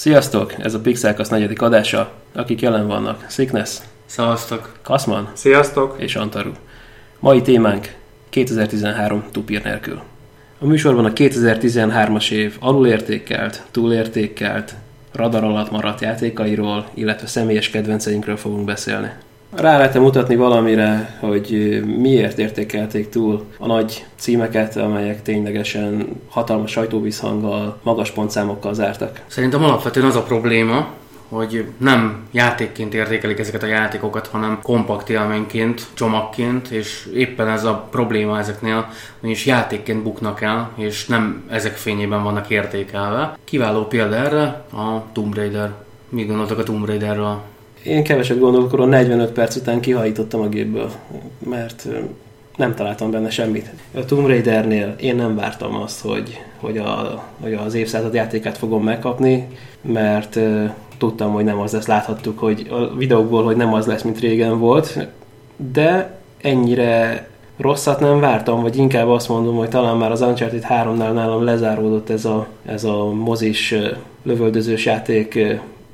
Sziasztok! Ez a Pixelkasz negyedik adása. Akik jelen vannak. Sickness, Szevasztok! Kasman Sziasztok! és Antaru. Mai témánk 2013 tupír nélkül. A műsorban a 2013-as év alulértékelt, túlértékelt, radar alatt maradt játékairól, illetve személyes kedvenceinkről fogunk beszélni. Rá lehet mutatni valamire, hogy miért értékelték túl a nagy címeket, amelyek ténylegesen hatalmas sajtóvízhanggal, magas pontszámokkal zártak. Szerintem alapvetően az a probléma, hogy nem játékként értékelik ezeket a játékokat, hanem kompakt élményként, csomagként, és éppen ez a probléma ezeknél, is játékként buknak el, és nem ezek fényében vannak értékelve. Kiváló példa erre a Tomb Raider. Mi gondoltak a Tomb Raiderről? Én keveset gondolkodom, 45 perc után kihajítottam a gépből, mert nem találtam benne semmit. A Tomb Raidernél én nem vártam azt, hogy, hogy, a, hogy az évszázad játékát fogom megkapni, mert uh, tudtam, hogy nem az lesz. Láthattuk, hogy a videókból, hogy nem az lesz, mint régen volt, de ennyire rosszat nem vártam, vagy inkább azt mondom, hogy talán már az Uncharted 3-nál nálam lezáródott ez a, ez a mozis lövöldözős játék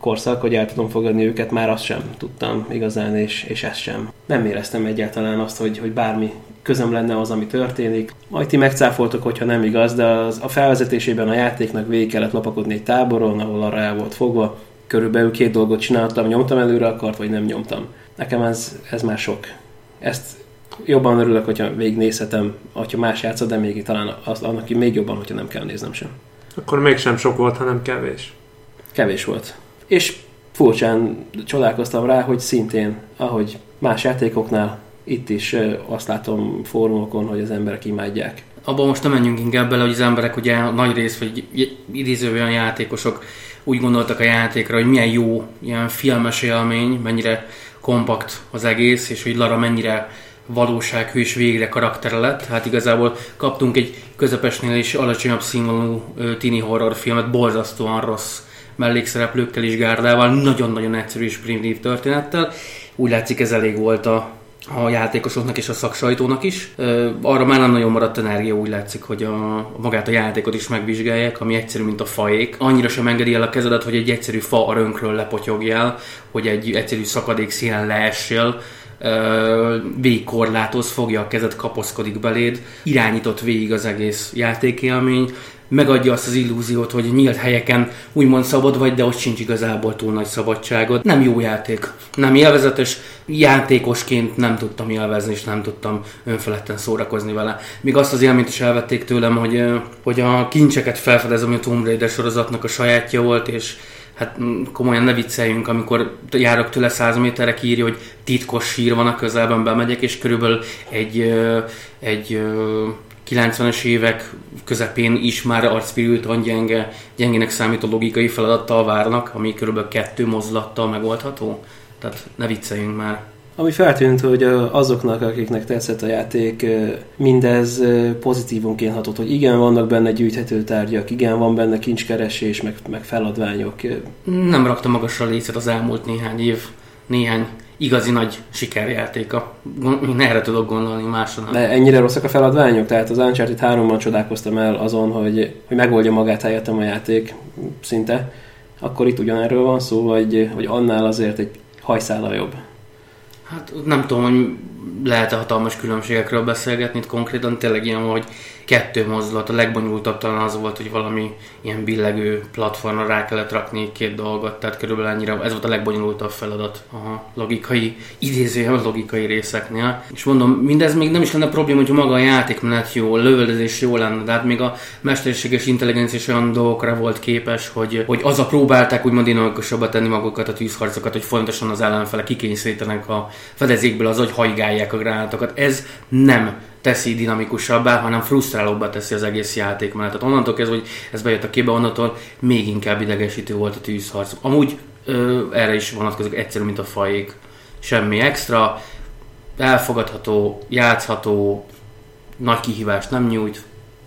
korszak, hogy el tudom fogadni őket, már azt sem tudtam igazán, és, és ezt sem. Nem éreztem egyáltalán azt, hogy, hogy bármi közöm lenne az, ami történik. Majd ti megcáfoltok, hogyha nem igaz, de az, a felvezetésében a játéknak végig kellett lopakodni egy táboron, ahol arra el volt fogva. Körülbelül két dolgot csináltam, nyomtam előre akart, vagy nem nyomtam. Nekem ez, ez már sok. Ezt jobban örülök, hogyha végignézhetem, hogyha más játszott, de még talán az, annak még jobban, hogyha nem kell néznem sem. Akkor mégsem sok volt, hanem kevés. Kevés volt. És furcsán csodálkoztam rá, hogy szintén, ahogy más játékoknál, itt is azt látom fórumokon, hogy az emberek imádják. Abban most nem menjünk inkább bele, hogy az emberek ugye nagy rész, vagy idézőben játékosok úgy gondoltak a játékra, hogy milyen jó ilyen filmes élmény, mennyire kompakt az egész, és hogy Lara mennyire valósághű és végre karaktere lett. Hát igazából kaptunk egy közepesnél is alacsonyabb színvonalú tini horror filmet, borzasztóan rossz mellékszereplőkkel és gárdával, nagyon-nagyon egyszerű és primitív történettel. Úgy látszik ez elég volt a, a játékosoknak és a szaksajtónak is. Arra már nem nagyon maradt energia, úgy látszik, hogy a, magát a játékot is megvizsgálják, ami egyszerű, mint a faék. Annyira sem engedi el a kezedet, hogy egy egyszerű fa a rönkről lepotyogjál, hogy egy egyszerű szakadék színen leessél, végigkorlátoz, fogja a kezed, kapaszkodik beléd, irányított végig az egész játékélmény, megadja azt az illúziót, hogy nyílt helyeken úgymond szabad vagy, de ott sincs igazából túl nagy szabadságod. Nem jó játék, nem élvezetes, játékosként nem tudtam élvezni, és nem tudtam önfeledten szórakozni vele. Még azt az élményt is elvették tőlem, hogy, hogy a kincseket felfedezem, hogy a Tomb Raider sorozatnak a sajátja volt, és hát komolyan ne vicceljünk, amikor járok tőle 100 méterre, írja, hogy titkos sír van a közelben, bemegyek, és körülbelül egy, egy 90-es évek közepén is már arcvirültan gyenge, gyengének számító logikai feladattal várnak, ami körülbelül kettő mozdulattal megoldható. Tehát ne vicceljünk már. Ami feltűnt, hogy azoknak, akiknek tetszett a játék, mindez pozitívunként hatott, hogy igen, vannak benne gyűjthető tárgyak, igen, van benne kincskeresés, meg, meg feladványok. Nem rakta magasra lécet az elmúlt néhány év, néhány igazi nagy sikerjátéka. Én erre tudok gondolni, másra nem. De ennyire rosszak a feladványok? Tehát az Uncharted 3-ban csodálkoztam el azon, hogy, hogy megoldja magát helyettem a játék szinte. Akkor itt ugyanerről van szó, vagy, vagy annál azért egy hajszállal jobb? Hát nem tudom, hogy lehet-e hatalmas különbségekről beszélgetni, itt konkrétan tényleg ilyen, hogy kettő mozdulat, a legbonyolultabb talán az volt, hogy valami ilyen billegő platformra rá kellett rakni két dolgot, tehát körülbelül ennyire, ez volt a legbonyolultabb feladat a logikai, idézőjel logikai részeknél. És mondom, mindez még nem is lenne probléma, hogy maga a játékmenet jó, a lövöldözés jó lenne, de hát még a mesterséges intelligencia is olyan dolgokra volt képes, hogy, hogy az a próbálták úgymond dinamikusabbá tenni magukat a tűzharcokat, hogy fontosan az ellenfele kikényszerítenek a fedezékből az, hogy hajgálják a gránátokat. Ez nem teszi dinamikusabbá, hanem frusztrálóbbá teszi az egész játékmenetet. Onnantól kezdve, hogy ez bejött a képbe, onnantól még inkább idegesítő volt a tűzharc. Amúgy ö, erre is vonatkozik egyszerű, mint a fajék. Semmi extra, elfogadható, játszható, nagy kihívást nem nyújt,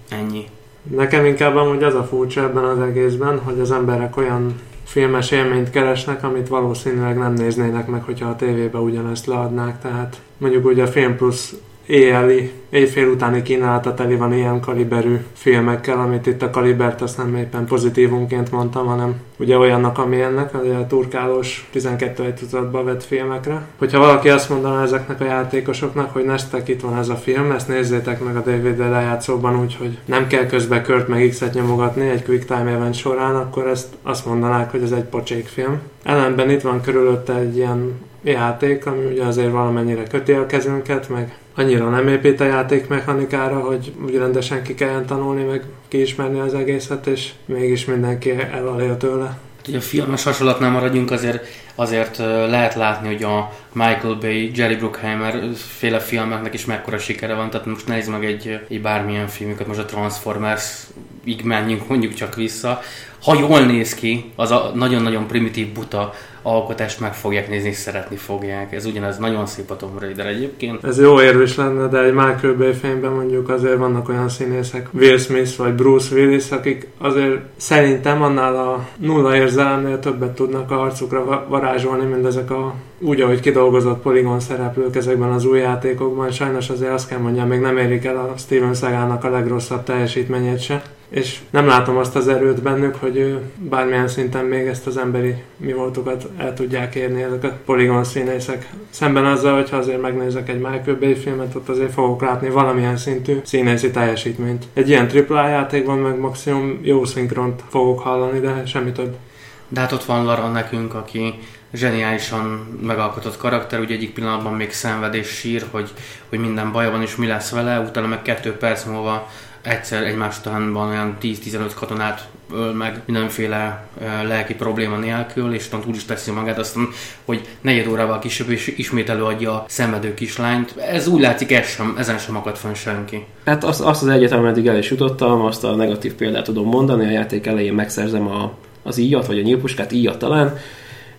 ennyi. Nekem inkább amúgy az a furcsa ebben az egészben, hogy az emberek olyan filmes élményt keresnek, amit valószínűleg nem néznének meg, hogyha a tévébe ugyanezt leadnák. Tehát mondjuk ugye a Film Plus éjjeli, éjfél utáni kínálata teli van ilyen kaliberű filmekkel, amit itt a kalibert azt nem éppen pozitívunként mondtam, hanem ugye olyannak, amilyennek, a turkálós 12 egy tudatba vett filmekre. Hogyha valaki azt mondaná ezeknek a játékosoknak, hogy nestek itt van ez a film, ezt nézzétek meg a DVD lejátszóban úgy, hogy nem kell közbe kört meg X-et nyomogatni egy Quick Time event során, akkor ezt azt mondanák, hogy ez egy pocsék film. Ellenben itt van körülötte egy ilyen játék, ami ugye azért valamennyire köti a kezünket, meg annyira nem épít a játék mechanikára, hogy úgy rendesen ki kelljen tanulni, meg kiismerni az egészet, és mégis mindenki elalél tőle. Ugye a filmes hasonlatnál maradjunk, azért, azért lehet látni, hogy a Michael Bay, Jerry Bruckheimer féle filmeknek is mekkora sikere van, tehát most nézd meg egy, egy bármilyen filmüket, most a Transformers, így menjünk mondjuk csak vissza, ha jól néz ki, az a nagyon-nagyon primitív buta alkotást meg fogják nézni, és szeretni fogják. Ez ugyanez nagyon szép a Tomb Raider egyébként. Ez jó érvés lenne, de egy Michael Bay fényben mondjuk azért vannak olyan színészek, Will Smith vagy Bruce Willis, akik azért szerintem annál a nulla érzelemnél többet tudnak a harcukra varázsolni, mint ezek a úgy, ahogy kidolgozott poligon szereplők ezekben az új játékokban. Sajnos azért azt kell mondjam, még nem érik el a Steven Seagalnak a legrosszabb teljesítményét se és nem látom azt az erőt bennük, hogy bármilyen szinten még ezt az emberi mi voltukat el tudják érni ezek a poligon színészek. Szemben azzal, hogyha azért megnézek egy Michael Bay filmet, ott azért fogok látni valamilyen szintű színészi teljesítményt. Egy ilyen AAA játékban meg maximum jó szinkront fogok hallani, de semmi több. De hát ott van Lara nekünk, aki zseniálisan megalkotott karakter, ugye egyik pillanatban még szenved és sír, hogy, hogy minden baja van és mi lesz vele, utána meg kettő perc múlva egyszer egymás utánban olyan 10-15 katonát öl meg mindenféle lelki probléma nélkül, és tant úgy is teszi magát, aztán, hogy negyed órával kisebb, és ismét előadja a szenvedő kislányt. Ez úgy látszik, ez sem, ezen sem akad fönn senki. Hát azt, azt az egyetem, ameddig el is jutottam, azt a negatív példát tudom mondani, a játék elején megszerzem a, az íjat, vagy a nyílpuskát, íjat talán,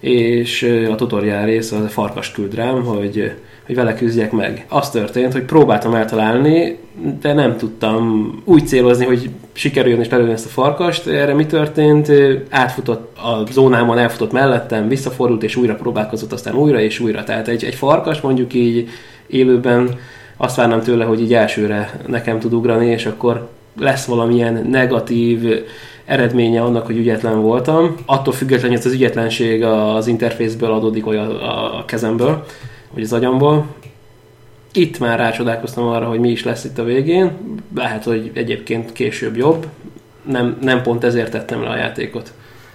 és a tutoriál rész a farkas küld rám, hogy hogy vele küzdjek meg. Az történt, hogy próbáltam eltalálni, de nem tudtam úgy célozni, hogy sikerüljön és lelőni ezt a farkast. Erre mi történt? Átfutott a zónámon, elfutott mellettem, visszafordult és újra próbálkozott, aztán újra és újra. Tehát egy, egy farkas mondjuk így élőben azt várnám tőle, hogy így elsőre nekem tud ugrani, és akkor lesz valamilyen negatív eredménye annak, hogy ügyetlen voltam. Attól függetlenül, hogy az ügyetlenség az interfészből adódik, vagy a, a kezemből vagy az agyamból. Itt már rácsodálkoztam arra, hogy mi is lesz itt a végén. Lehet, hogy egyébként később jobb. Nem, nem pont ezért tettem le a játékot.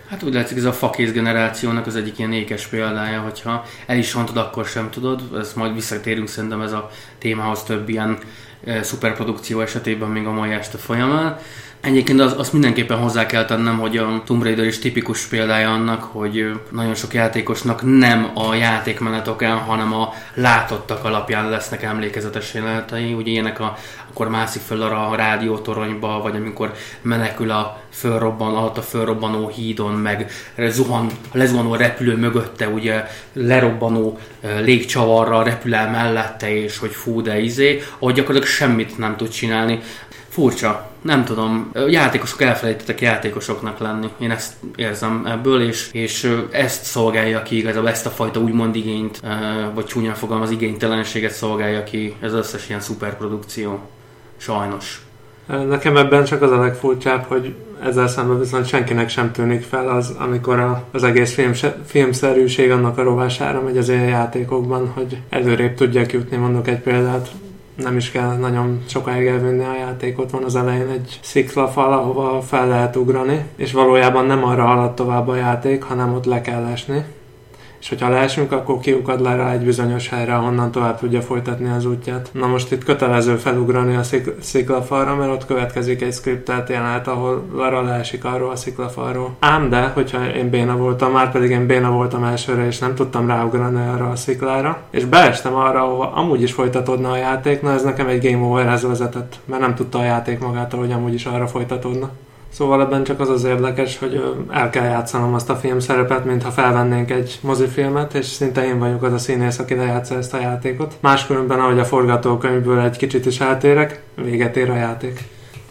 Hát úgy látszik, ez a fakész generációnak az egyik ilyen ékes példája, hogyha el is rontod, akkor sem tudod. Ezt majd visszatérünk szerintem ez a témához több ilyen e, szuperprodukció esetében még a mai este folyamán. Egyébként az, azt mindenképpen hozzá kell tennem, hogy a Tomb Raider is tipikus példája annak, hogy nagyon sok játékosnak nem a játékmenet okán, hanem a látottak alapján lesznek emlékezetes jelenetei. Ugye ilyenek a, akkor mászik föl a rádiótoronyba, vagy amikor menekül a fölrobban, alatt a fölrobbanó hídon, meg zuhan, a lezuhanó repülő mögötte, ugye lerobbanó légcsavarra repül el mellette, és hogy fú, de izé, ahogy gyakorlatilag semmit nem tud csinálni. Furcsa, nem tudom, játékosok elfelejtettek játékosoknak lenni. Én ezt érzem ebből, és, és ezt szolgálja ki igazából, ezt a fajta úgymond igényt, vagy csúnyán fogalmaz, igénytelenséget szolgálja ki ez összes ilyen szuperprodukció. Sajnos. Nekem ebben csak az a legfurcsább, hogy ezzel szemben viszont senkinek sem tűnik fel az, amikor a, az egész film, filmszerűség annak a rovására megy az ilyen játékokban, hogy előrébb tudják jutni, mondok egy példát nem is kell nagyon sokáig elvinni a játékot, van az elején egy sziklafal, ahova fel lehet ugrani, és valójában nem arra halad tovább a játék, hanem ott le kell esni és hogyha leesünk, akkor kiukad le rá egy bizonyos helyre, ahonnan tovább tudja folytatni az útját. Na most itt kötelező felugrani a szik- sziklafalra, mert ott következik egy skriptelt jelenet, ahol Lara leesik arról a sziklafalról. Ám de, hogyha én béna voltam, már pedig én béna voltam elsőre, és nem tudtam ráugrani arra a sziklára, és beestem arra, ahova amúgy is folytatódna a játék, na ez nekem egy game overhez vezetett, mert nem tudta a játék magától, hogy amúgy is arra folytatódna. Szóval ebben csak az az érdekes, hogy el kell játszanom azt a film szerepet, mintha felvennénk egy mozifilmet, és szinte én vagyok az a színész, aki lejátsza ezt a játékot. Máskülönben, ahogy a forgatókönyvből egy kicsit is eltérek, véget ér a játék.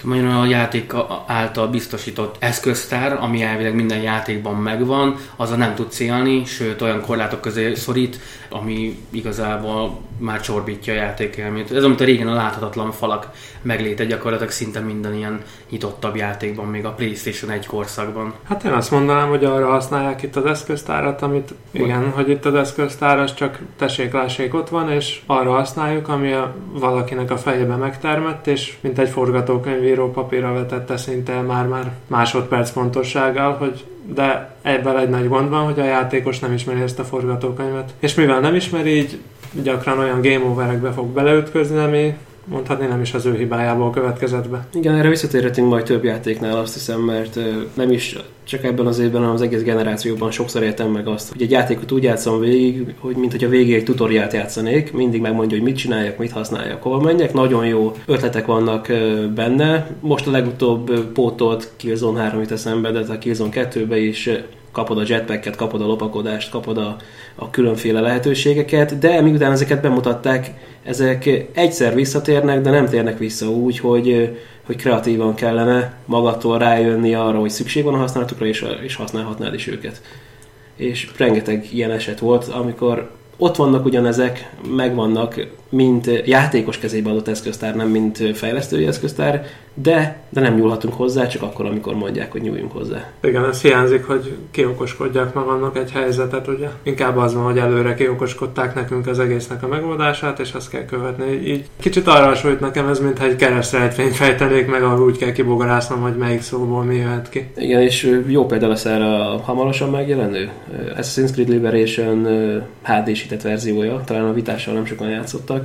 Mondjuk a játék által biztosított eszköztár, ami elvileg minden játékban megvan, az a nem tud célni, sőt olyan korlátok közé szorít, ami igazából már csorbítja a játékélményt. Ez amit a régen a láthatatlan falak megléte gyakorlatilag szinte minden ilyen nyitottabb játékban, még a PlayStation 1 korszakban. Hát én azt mondanám, hogy arra használják itt az eszköztárat, amit igen, hogy itt az eszköztár az csak tessék, lássék, ott van, és arra használjuk, ami a, valakinek a fejébe megtermett, és mint egy forgatókönyvíró papírra vetette szinte már-már másodperc pontossággal, hogy de ebben egy nagy gond van, hogy a játékos nem ismeri ezt a forgatókönyvet. És mivel nem ismeri, így gyakran olyan game overekbe fog beleütközni, ami mondhatni nem is az ő hibájából következett be. Igen, erre visszatérhetünk majd több játéknál, azt hiszem, mert nem is csak ebben az évben, hanem az egész generációban sokszor értem meg azt, hogy egy játékot úgy játszom végig, hogy mint hogy a végig egy tutoriát játszanék, mindig megmondja, hogy mit csináljak, mit használjak, hol menjek, nagyon jó ötletek vannak benne. Most a legutóbb pótolt Killzone 3 jut eszembe, de a Killzone 2-be is kapod a jetpacket, kapod a lopakodást, kapod a, a különféle lehetőségeket, de miután ezeket bemutatták, ezek egyszer visszatérnek, de nem térnek vissza úgy, hogy, hogy kreatívan kellene magattól rájönni arra, hogy szükség van a használatukra, és, és használhatnád is őket. És rengeteg ilyen eset volt, amikor ott vannak ugyanezek, megvannak, mint játékos kezébe adott eszköztár, nem mint fejlesztői eszköztár, de, de nem nyúlhatunk hozzá, csak akkor, amikor mondják, hogy nyúljunk hozzá. Igen, ez hiányzik, hogy kiokoskodják magamnak egy helyzetet, ugye? Inkább az van, hogy előre kiokoskodták nekünk az egésznek a megoldását, és azt kell követni. Így kicsit arra hasonlít nekem ez, mintha egy keresztrejtvényt fejtenék meg, ahol úgy kell kibogarásznom, hogy melyik szóból mi jöhet ki. Igen, és jó példa lesz erre a hamarosan megjelenő Assassin's Creed Liberation HD-sített verziója, talán a vitással nem sokan játszottak,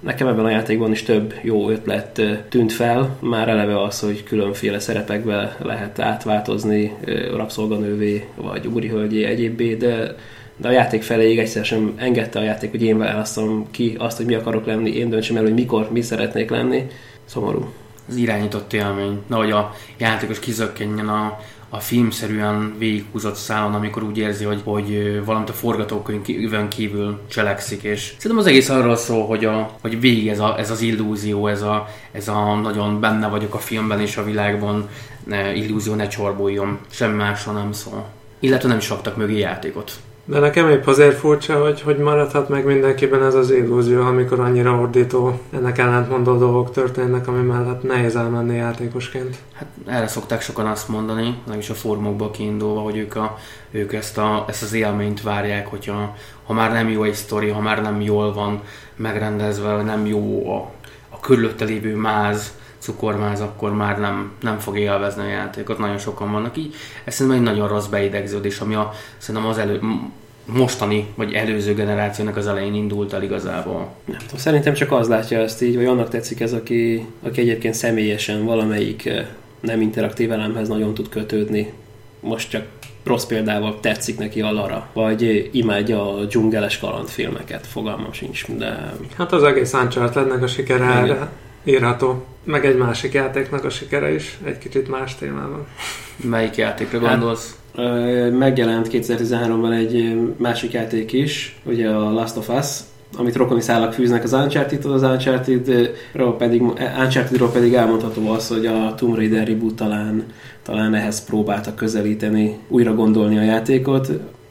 Nekem ebben a játékban is több jó ötlet tűnt fel, már eleve az, hogy különféle szerepekbe lehet átváltozni rabszolganővé, vagy úrihölgyé, egyébbé, de de a játék feléig egyszer sem engedte a játék, hogy én választom ki azt, hogy mi akarok lenni, én döntsem el, hogy mikor, mi szeretnék lenni. Szomorú. Az irányított élmény, hogy a játékos kizökkenjen a, a filmszerűen végighúzott szálon, amikor úgy érzi, hogy, hogy valamit a forgatókönyvön kívül cselekszik, és szerintem az egész arról szól, hogy, a, hogy végig ez, a, ez az illúzió, ez a, ez a nagyon benne vagyok a filmben és a világban, ne, illúzió ne csorbuljon, semmi másról nem szól. Illetve nem is raktak mögé játékot. De nekem épp azért furcsa, hogy, hogy maradhat meg mindenkiben ez az illúzió, amikor annyira ordító, ennek ellentmondó dolgok történnek, ami mellett nehéz elmenni játékosként. Hát erre szokták sokan azt mondani, nem is a formokból kiindulva, hogy ők, a, ők ezt, a, ezt az élményt várják, hogyha ha már nem jó egy sztori, ha már nem jól van megrendezve, nem jó a, a körülötte lévő máz, cukormáz, akkor már nem, nem fog élvezni a játékot. Nagyon sokan vannak így. Ez szerintem egy nagyon rossz beidegződés, ami a, szerintem az elő, mostani, vagy előző generációnak az elején indult el igazából. Nem tudom, szerintem csak az látja ezt így, vagy annak tetszik ez, aki, aki egyébként személyesen valamelyik eh, nem interaktív elemhez nagyon tud kötődni. Most csak rossz példával tetszik neki a Lara, vagy imádja a dzsungeles kalandfilmeket, fogalmam sincs, de... Hát az egész Uncharted-nek a sikere erre írható. Meg egy másik játéknak a sikere is, egy kicsit más témában. Melyik játékra gondolsz? Hát, megjelent 2013-ban egy másik játék is, ugye a Last of Us, amit rokoni szálak fűznek az Uncharted-tól, az Uncharted-ról pedig, Uncharted-ról pedig elmondható az, hogy a Tomb Raider reboot talán, talán ehhez próbálta közelíteni, újra gondolni a játékot.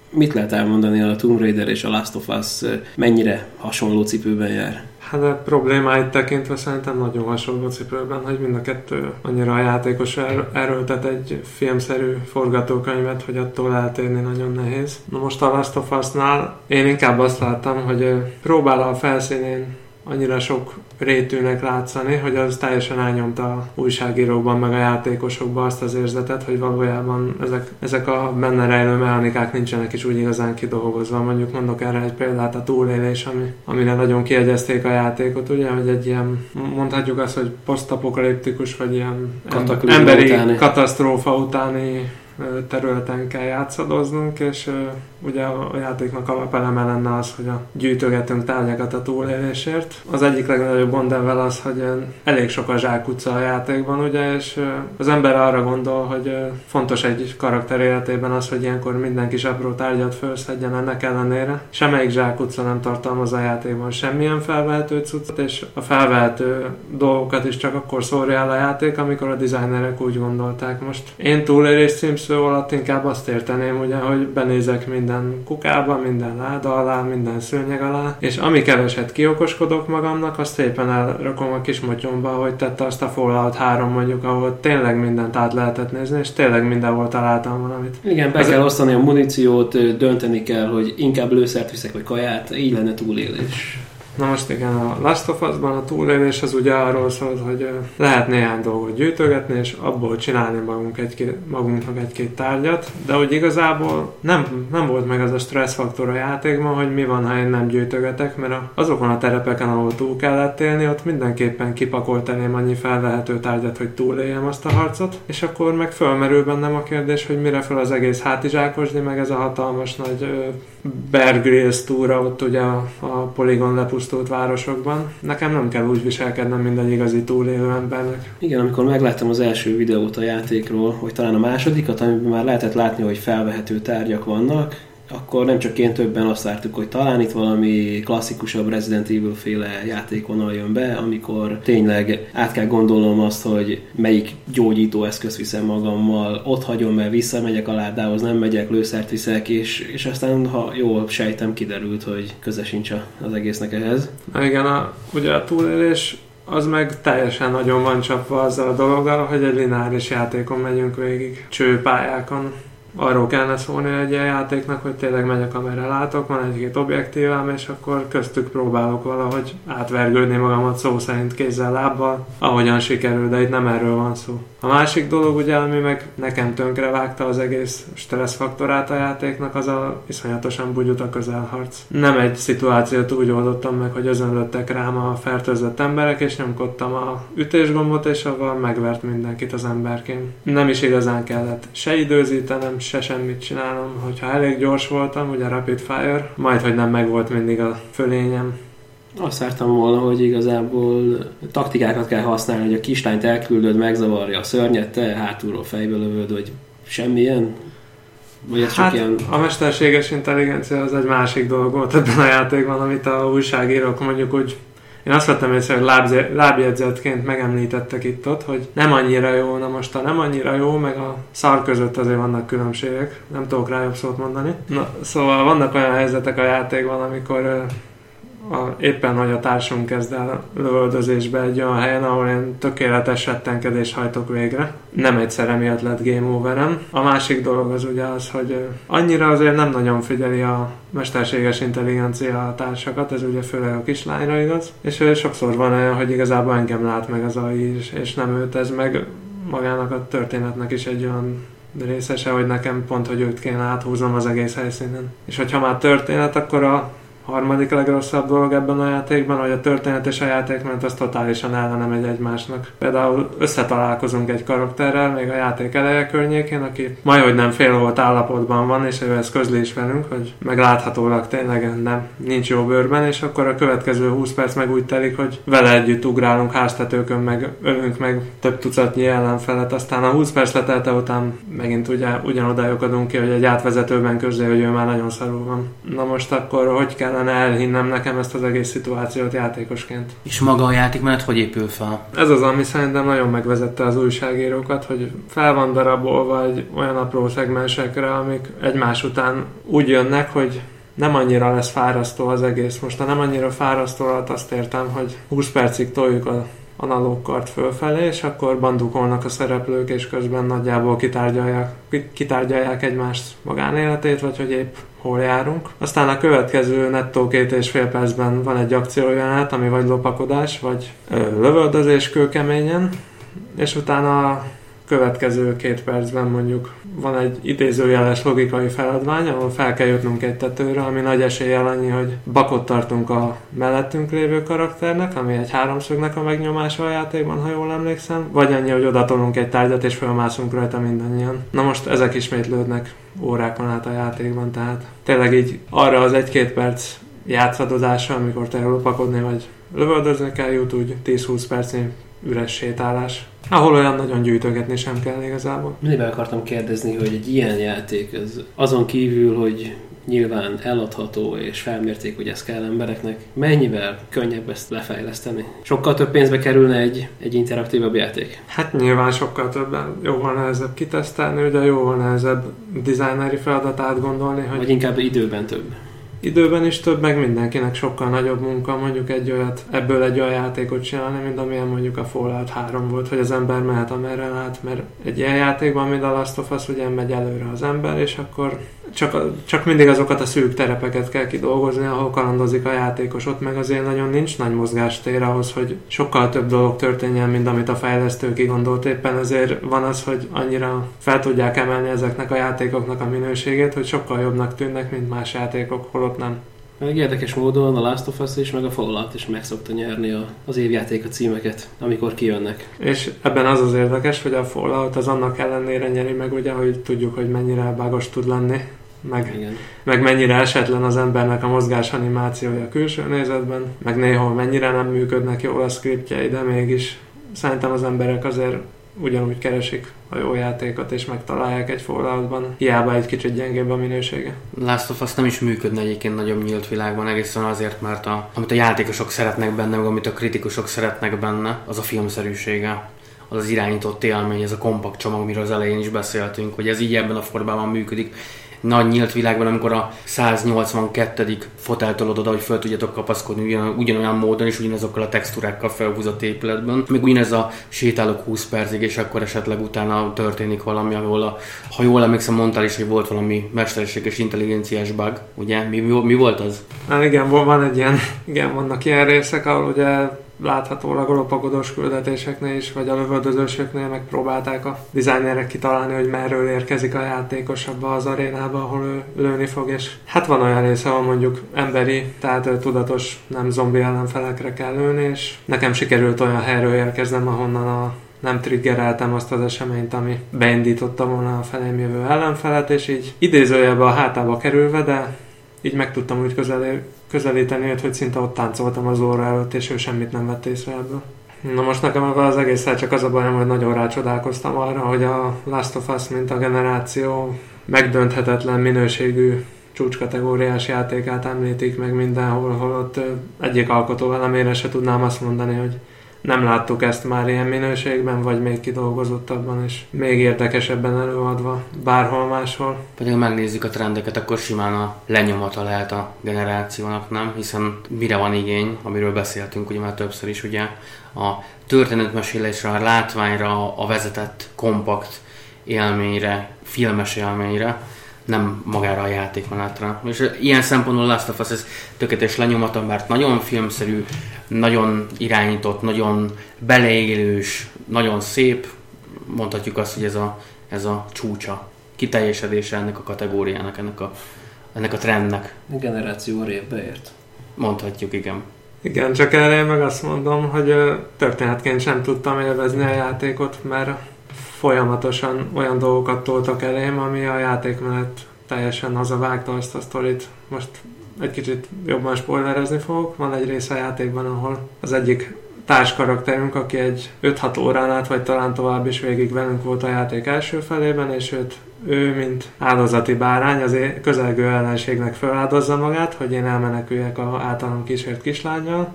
Mit lehet elmondani a Tomb Raider és a Last of Us mennyire hasonló cipőben jár? Hát a problémáit tekintve szerintem nagyon hasonló cipőben, hogy mind a kettő annyira a játékos er- erőltet egy filmszerű forgatókönyvet, hogy attól eltérni nagyon nehéz. Na most a Last of Us-nál én inkább azt láttam, hogy próbál a felszínén annyira sok rétűnek látszani, hogy az teljesen elnyomta a újságírókban, meg a játékosokban azt az érzetet, hogy valójában ezek, ezek a benne rejlő mechanikák nincsenek is úgy igazán kidolgozva. Mondjuk mondok erre egy példát, a túlélés, ami, amire nagyon kiegyezték a játékot, ugye, hogy egy ilyen, mondhatjuk azt, hogy posztapokaliptikus, vagy ilyen emberi utáni. katasztrófa utáni területen kell játszadoznunk, és ugye a játéknak alapeleme lenne az, hogy a gyűjtögetünk tárgyakat a túlélésért. Az egyik legnagyobb gond az, hogy elég sok a zsákutca a játékban, ugye, és az ember arra gondol, hogy fontos egy karakter életében az, hogy ilyenkor minden kis apró tárgyat felszedjen ennek ellenére. Semmelyik zsákutca nem tartalmaz a játékban semmilyen felvehető cuccot, és a felvehető dolgokat is csak akkor szórja el a játék, amikor a designerek úgy gondolták. Most én túlélés címszó alatt inkább azt érteném, ugye, hogy benézek minden kukába, minden láda alá, minden szőnyeg alá, és ami keveset kiokoskodok magamnak, azt szépen elrakom a kis motyomba, hogy tette azt a Fallout 3 mondjuk, ahol tényleg mindent át lehetett nézni, és tényleg mindenhol találtam valamit. Igen, be Ez kell osztani a muníciót, dönteni kell, hogy inkább lőszert viszek, vagy kaját, így lenne túlélés. Na most igen, a Last of Us-ban a túlélés az ugye arról szólt, hogy lehet néhány dolgot gyűjtögetni, és abból csinálni magunk egy magunknak egy-két tárgyat, de hogy igazából nem, nem volt meg az a stressz faktor a játékban, hogy mi van, ha én nem gyűjtögetek, mert azokon a terepeken, ahol túl kellett élni, ott mindenképpen kipakoltaném annyi felvehető tárgyat, hogy túléljem azt a harcot, és akkor meg fölmerül bennem a kérdés, hogy mire fel az egész hátizsákosni, meg ez a hatalmas nagy Bear túra ott ugye a, a poligon lepusztult városokban. Nekem nem kell úgy viselkednem, mint egy igazi túlélő embernek. Igen, amikor megláttam az első videót a játékról, hogy talán a másodikat, amiben már lehetett látni, hogy felvehető tárgyak vannak, akkor nem csak én többen azt vártuk, hogy talán itt valami klasszikusabb Resident Evil féle játékvonal jön be, amikor tényleg át kell gondolnom azt, hogy melyik gyógyító eszköz viszem magammal, ott hagyom, mert visszamegyek a ládához, nem megyek, lőszert viszek, és, és aztán, ha jól sejtem, kiderült, hogy köze sincs az egésznek ehhez. Na igen, a, ugye a túlélés az meg teljesen nagyon van csapva azzal a dologgal, hogy egy lineáris játékon megyünk végig, csőpályákon arról kellene szólni egy ilyen játéknak, hogy tényleg megyek, amerre látok, van egy-két objektívám, és akkor köztük próbálok valahogy átvergődni magamat szó szerint kézzel, lábbal, ahogyan sikerül, de itt nem erről van szó. A másik dolog ugye, ami meg nekem tönkre vágta az egész stresszfaktorát a játéknak, az a iszonyatosan bugyut a közelharc. Nem egy szituációt úgy oldottam meg, hogy özönlöttek rám a fertőzött emberek, és nyomkodtam a ütésgombot, és avval megvert mindenkit az emberként. Nem is igazán kellett se időzítenem, se semmit csinálnom, hogyha elég gyors voltam, ugye Rapid Fire, majd, hogy nem megvolt mindig a fölényem. Azt vártam volna, hogy igazából taktikákat kell használni, hogy a kislányt elküldöd, megzavarja a szörnyet, te hátulról fejbe lövöd, vagy semmilyen? Vagy ez hát, csak ilyen... a mesterséges intelligencia az egy másik dolog volt ebben a játékban, amit a újságírók mondjuk úgy én azt vettem észre, hogy lábjegyzetként megemlítettek itt ott, hogy nem annyira jó, na most a nem annyira jó, meg a szar között azért vannak különbségek. Nem tudok rá jobb szót mondani. Na, szóval vannak olyan helyzetek a játékban, amikor a, éppen, hogy a társunk kezd el lövöldözésbe egy olyan helyen, ahol én tökéletes rettenkedés hajtok végre. Nem egyszer emiatt lett game overem. A másik dolog az ugye az, hogy annyira azért nem nagyon figyeli a mesterséges intelligencia a társakat, ez ugye főleg a kislányra igaz, és sokszor van olyan, hogy igazából engem lát meg az AI is, és nem őt, ez meg magának a történetnek is egy olyan részese, hogy nekem pont, hogy őt kéne áthúznom az egész helyszínen. És hogyha már történet, akkor a harmadik legrosszabb dolog ebben a játékban, hogy a történet és a játék, mert az totálisan ellene megy egymásnak. Például összetalálkozunk egy karakterrel, még a játék eleje környékén, aki majdhogy nem fél volt állapotban van, és ő ezt közli is velünk, hogy megláthatólag tényleg nem, nincs jó bőrben, és akkor a következő 20 perc meg úgy telik, hogy vele együtt ugrálunk háztetőkön, meg ölünk meg több tucatnyi ellenfelet, aztán a 20 perc letelte után megint ugye ugyanoda ki, hogy egy átvezetőben közé, hogy ő már nagyon szarul van. Na most akkor hogy kell kellene elhinnem nekem ezt az egész szituációt játékosként. És maga a játékmenet hogy épül fel? Ez az, ami szerintem nagyon megvezette az újságírókat, hogy fel van darabolva egy olyan apró szegmensekre, amik egymás után úgy jönnek, hogy nem annyira lesz fárasztó az egész. Most a nem annyira fárasztó alatt azt értem, hogy 20 percig toljuk a analóg kart fölfelé, és akkor bandukolnak a szereplők, és közben nagyjából kitárgyalják, kitárgyalják egymást magánéletét, vagy hogy épp hol járunk. Aztán a következő nettó két és fél percben van egy akciójelenet, ami vagy lopakodás, vagy lövöldözés kőkeményen, és utána következő két percben mondjuk van egy idézőjeles logikai feladvány, ahol fel kell jutnunk egy tetőre, ami nagy eséllyel annyi, hogy bakot tartunk a mellettünk lévő karakternek, ami egy háromszögnek a megnyomása a játékban, ha jól emlékszem, vagy annyi, hogy odatolunk egy tárgyat és felmászunk rajta mindannyian. Na most ezek ismétlődnek órákon át a játékban, tehát tényleg így arra az egy-két perc játszadozása, amikor te lopakodni vagy lövöldözni kell jut, úgy 10-20 percnyi üres sétálás. Ahol olyan nagyon gyűjtögetni sem kell igazából. Mindig akartam kérdezni, hogy egy ilyen játék, az azon kívül, hogy nyilván eladható és felmérték, hogy ez kell embereknek, mennyivel könnyebb ezt lefejleszteni? Sokkal több pénzbe kerülne egy, egy interaktívabb játék? Hát nyilván sokkal többen. Jóval nehezebb kitesztelni, ugye jóval nehezebb designeri feladat átgondolni. Hogy... Vagy inkább időben több időben is több, meg mindenkinek sokkal nagyobb munka mondjuk egy olyat, ebből egy olyan játékot csinálni, mint amilyen mondjuk a Fallout 3 volt, hogy az ember mehet amerre lát, mert egy ilyen játékban, mint a Last of Us, ugye megy előre az ember, és akkor csak, csak mindig azokat a szűk terepeket kell kidolgozni, ahol kalandozik a játékos. Ott meg azért nagyon nincs nagy mozgástér ahhoz, hogy sokkal több dolog történjen, mint amit a fejlesztő kigondolt. Éppen ezért van az, hogy annyira fel tudják emelni ezeknek a játékoknak a minőségét, hogy sokkal jobbnak tűnnek, mint más játékok, holott nem. Meg érdekes módon a Last of Us is, meg a Fallout is meg szokta nyerni a, az évjáték a címeket, amikor kijönnek. És ebben az az érdekes, hogy a Fallout az annak ellenére nyeri meg, ugye, hogy tudjuk, hogy mennyire bágos tud lenni meg, Igen. meg mennyire esetlen az embernek a mozgás animációja külső nézetben, meg néhol mennyire nem működnek jól a scriptjei, de mégis szerintem az emberek azért ugyanúgy keresik a jó játékot, és megtalálják egy Falloutban. Hiába egy kicsit gyengébb a minősége. Last of Us nem is működne egyébként nagyobb nyílt világban, egészen azért, mert a, amit a játékosok szeretnek benne, meg amit a kritikusok szeretnek benne, az a filmszerűsége az az irányított élmény, ez a kompakt csomag, amiről az elején is beszéltünk, hogy ez így ebben a formában működik nagy nyílt világban, amikor a 182. foteltól oda, hogy fel tudjatok kapaszkodni ugyan, ugyanolyan módon és ugyanazokkal a textúrákkal felhúzott épületben. Még ugyanez a sétálok 20 percig, és akkor esetleg utána történik valami, ahol a, ha jól emlékszem, mondtál is, hogy volt valami mesterséges intelligenciás bug, ugye? Mi, mi, mi volt az? Hát igen, van egy ilyen, igen, vannak ilyen részek, ahol ugye láthatólag a lopagodós küldetéseknél is, vagy a lövöldözősöknél megpróbálták a dizájnerek kitalálni, hogy merről érkezik a játékos abba az arénába, ahol ő lőni fog, és hát van olyan része, ahol mondjuk emberi, tehát tudatos, nem zombi ellenfelekre kell lőni, és nekem sikerült olyan helyről érkeznem, ahonnan a nem triggereltem azt az eseményt, ami beindította volna a felém jövő ellenfelet, és így idézőjelbe a hátába kerülve, de így meg tudtam úgy közelé, közelíteni őt, hogy szinte ott táncoltam az óra előtt, és ő semmit nem vett észre ebből. Na most nekem ebben az egésszel csak az a bajom, hogy nagyon rácsodálkoztam arra, hogy a Last of Us, mint a generáció megdönthetetlen minőségű csúcskategóriás játékát említik meg mindenhol, holott egyik alkotó elemére se tudnám azt mondani, hogy nem láttuk ezt már ilyen minőségben, vagy még kidolgozottabban, és még érdekesebben előadva bárhol máshol. Pedig ha megnézzük a trendeket, akkor simán a lenyomata lehet a generációnak, nem? Hiszen mire van igény, amiről beszéltünk ugye már többször is, ugye a történetmesélésre, a látványra, a vezetett kompakt élményre, filmes élményre, nem magára a játékmenetre. És ilyen szempontból Last of Us ez tökéletes lenyomata, mert nagyon filmszerű, nagyon irányított, nagyon beleélős, nagyon szép. Mondhatjuk azt, hogy ez a, ez a csúcsa, kiteljesedése ennek a kategóriának, ennek a, ennek a trendnek. A generáció révbe ért. Mondhatjuk, igen. Igen, csak erre meg azt mondom, hogy történetként sem tudtam élvezni a játékot, mert folyamatosan olyan dolgokat toltak elém, ami a játékmenet teljesen az a vágta azt a sztorit. Most egy kicsit jobban spoilerezni fogok. Van egy része a játékban, ahol az egyik társkarakterünk, aki egy 5-6 órán át, vagy talán tovább is végig velünk volt a játék első felében, és őt ő, mint áldozati bárány, az közelgő ellenségnek feláldozza magát, hogy én elmeneküljek a általam kísért kislányjal,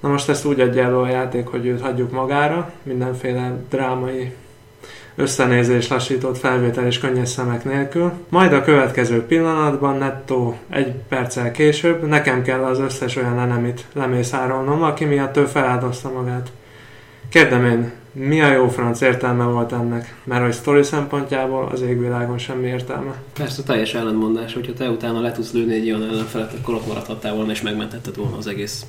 Na most ezt úgy adja elő a játék, hogy őt hagyjuk magára, mindenféle drámai összenézés, lassított felvétel és könnyes szemek nélkül. Majd a következő pillanatban, nettó egy perccel később, nekem kell az összes olyan enemit lemészárolnom, aki miatt ő feláldozta magát. Kérdem én, mi a jó franc értelme volt ennek? Mert hogy sztori szempontjából az égvilágon semmi értelme. Persze teljes ellentmondás, hogyha te utána le tudsz lőni egy ilyen ellenfelet, akkor ott maradhattál volna és megmentetted volna az egész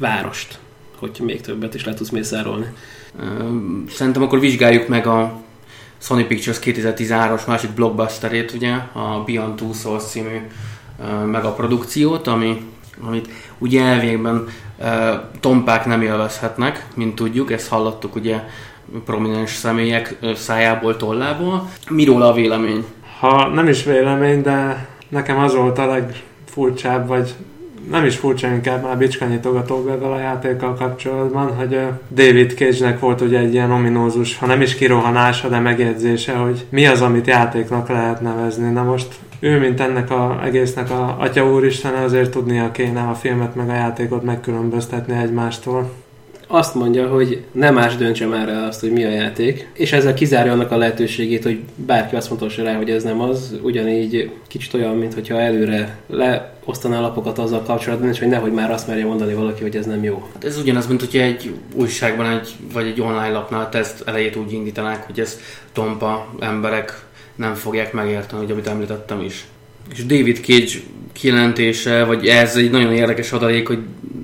várost, hogy még többet is le tudsz mészárolni. Szerintem akkor vizsgáljuk meg a Sony Pictures 2013-as másik blockbusterét, ugye, a Beyond Two Souls című megaprodukciót, ami, amit ugye elvégben tompák nem élvezhetnek, mint tudjuk, ezt hallottuk ugye prominens személyek szájából, tollából. Miről a vélemény? Ha nem is vélemény, de nekem az volt a legfurcsább, vagy nem is furcsa, inkább már bicskanyitogatók ezzel a játékkal kapcsolatban, hogy David Cage-nek volt ugye egy ilyen ominózus, ha nem is kirohanása, de megjegyzése, hogy mi az, amit játéknak lehet nevezni. Na most ő, mint ennek a egésznek a atya úristen, azért tudnia kéne a filmet meg a játékot megkülönböztetni egymástól azt mondja, hogy nem más döntse már el azt, hogy mi a játék, és ezzel kizárja annak a lehetőségét, hogy bárki azt mondta rá, hogy ez nem az, ugyanígy kicsit olyan, mintha előre leosztaná lapokat azzal kapcsolatban, és hogy nehogy már azt merje mondani valaki, hogy ez nem jó. Hát ez ugyanaz, mint hogyha egy újságban egy, vagy egy online lapnál teszt elejét úgy indítanák, hogy ez tompa emberek nem fogják megérteni, hogy amit említettem is. És David Cage kijelentése, vagy ez egy nagyon érdekes adalék, hogy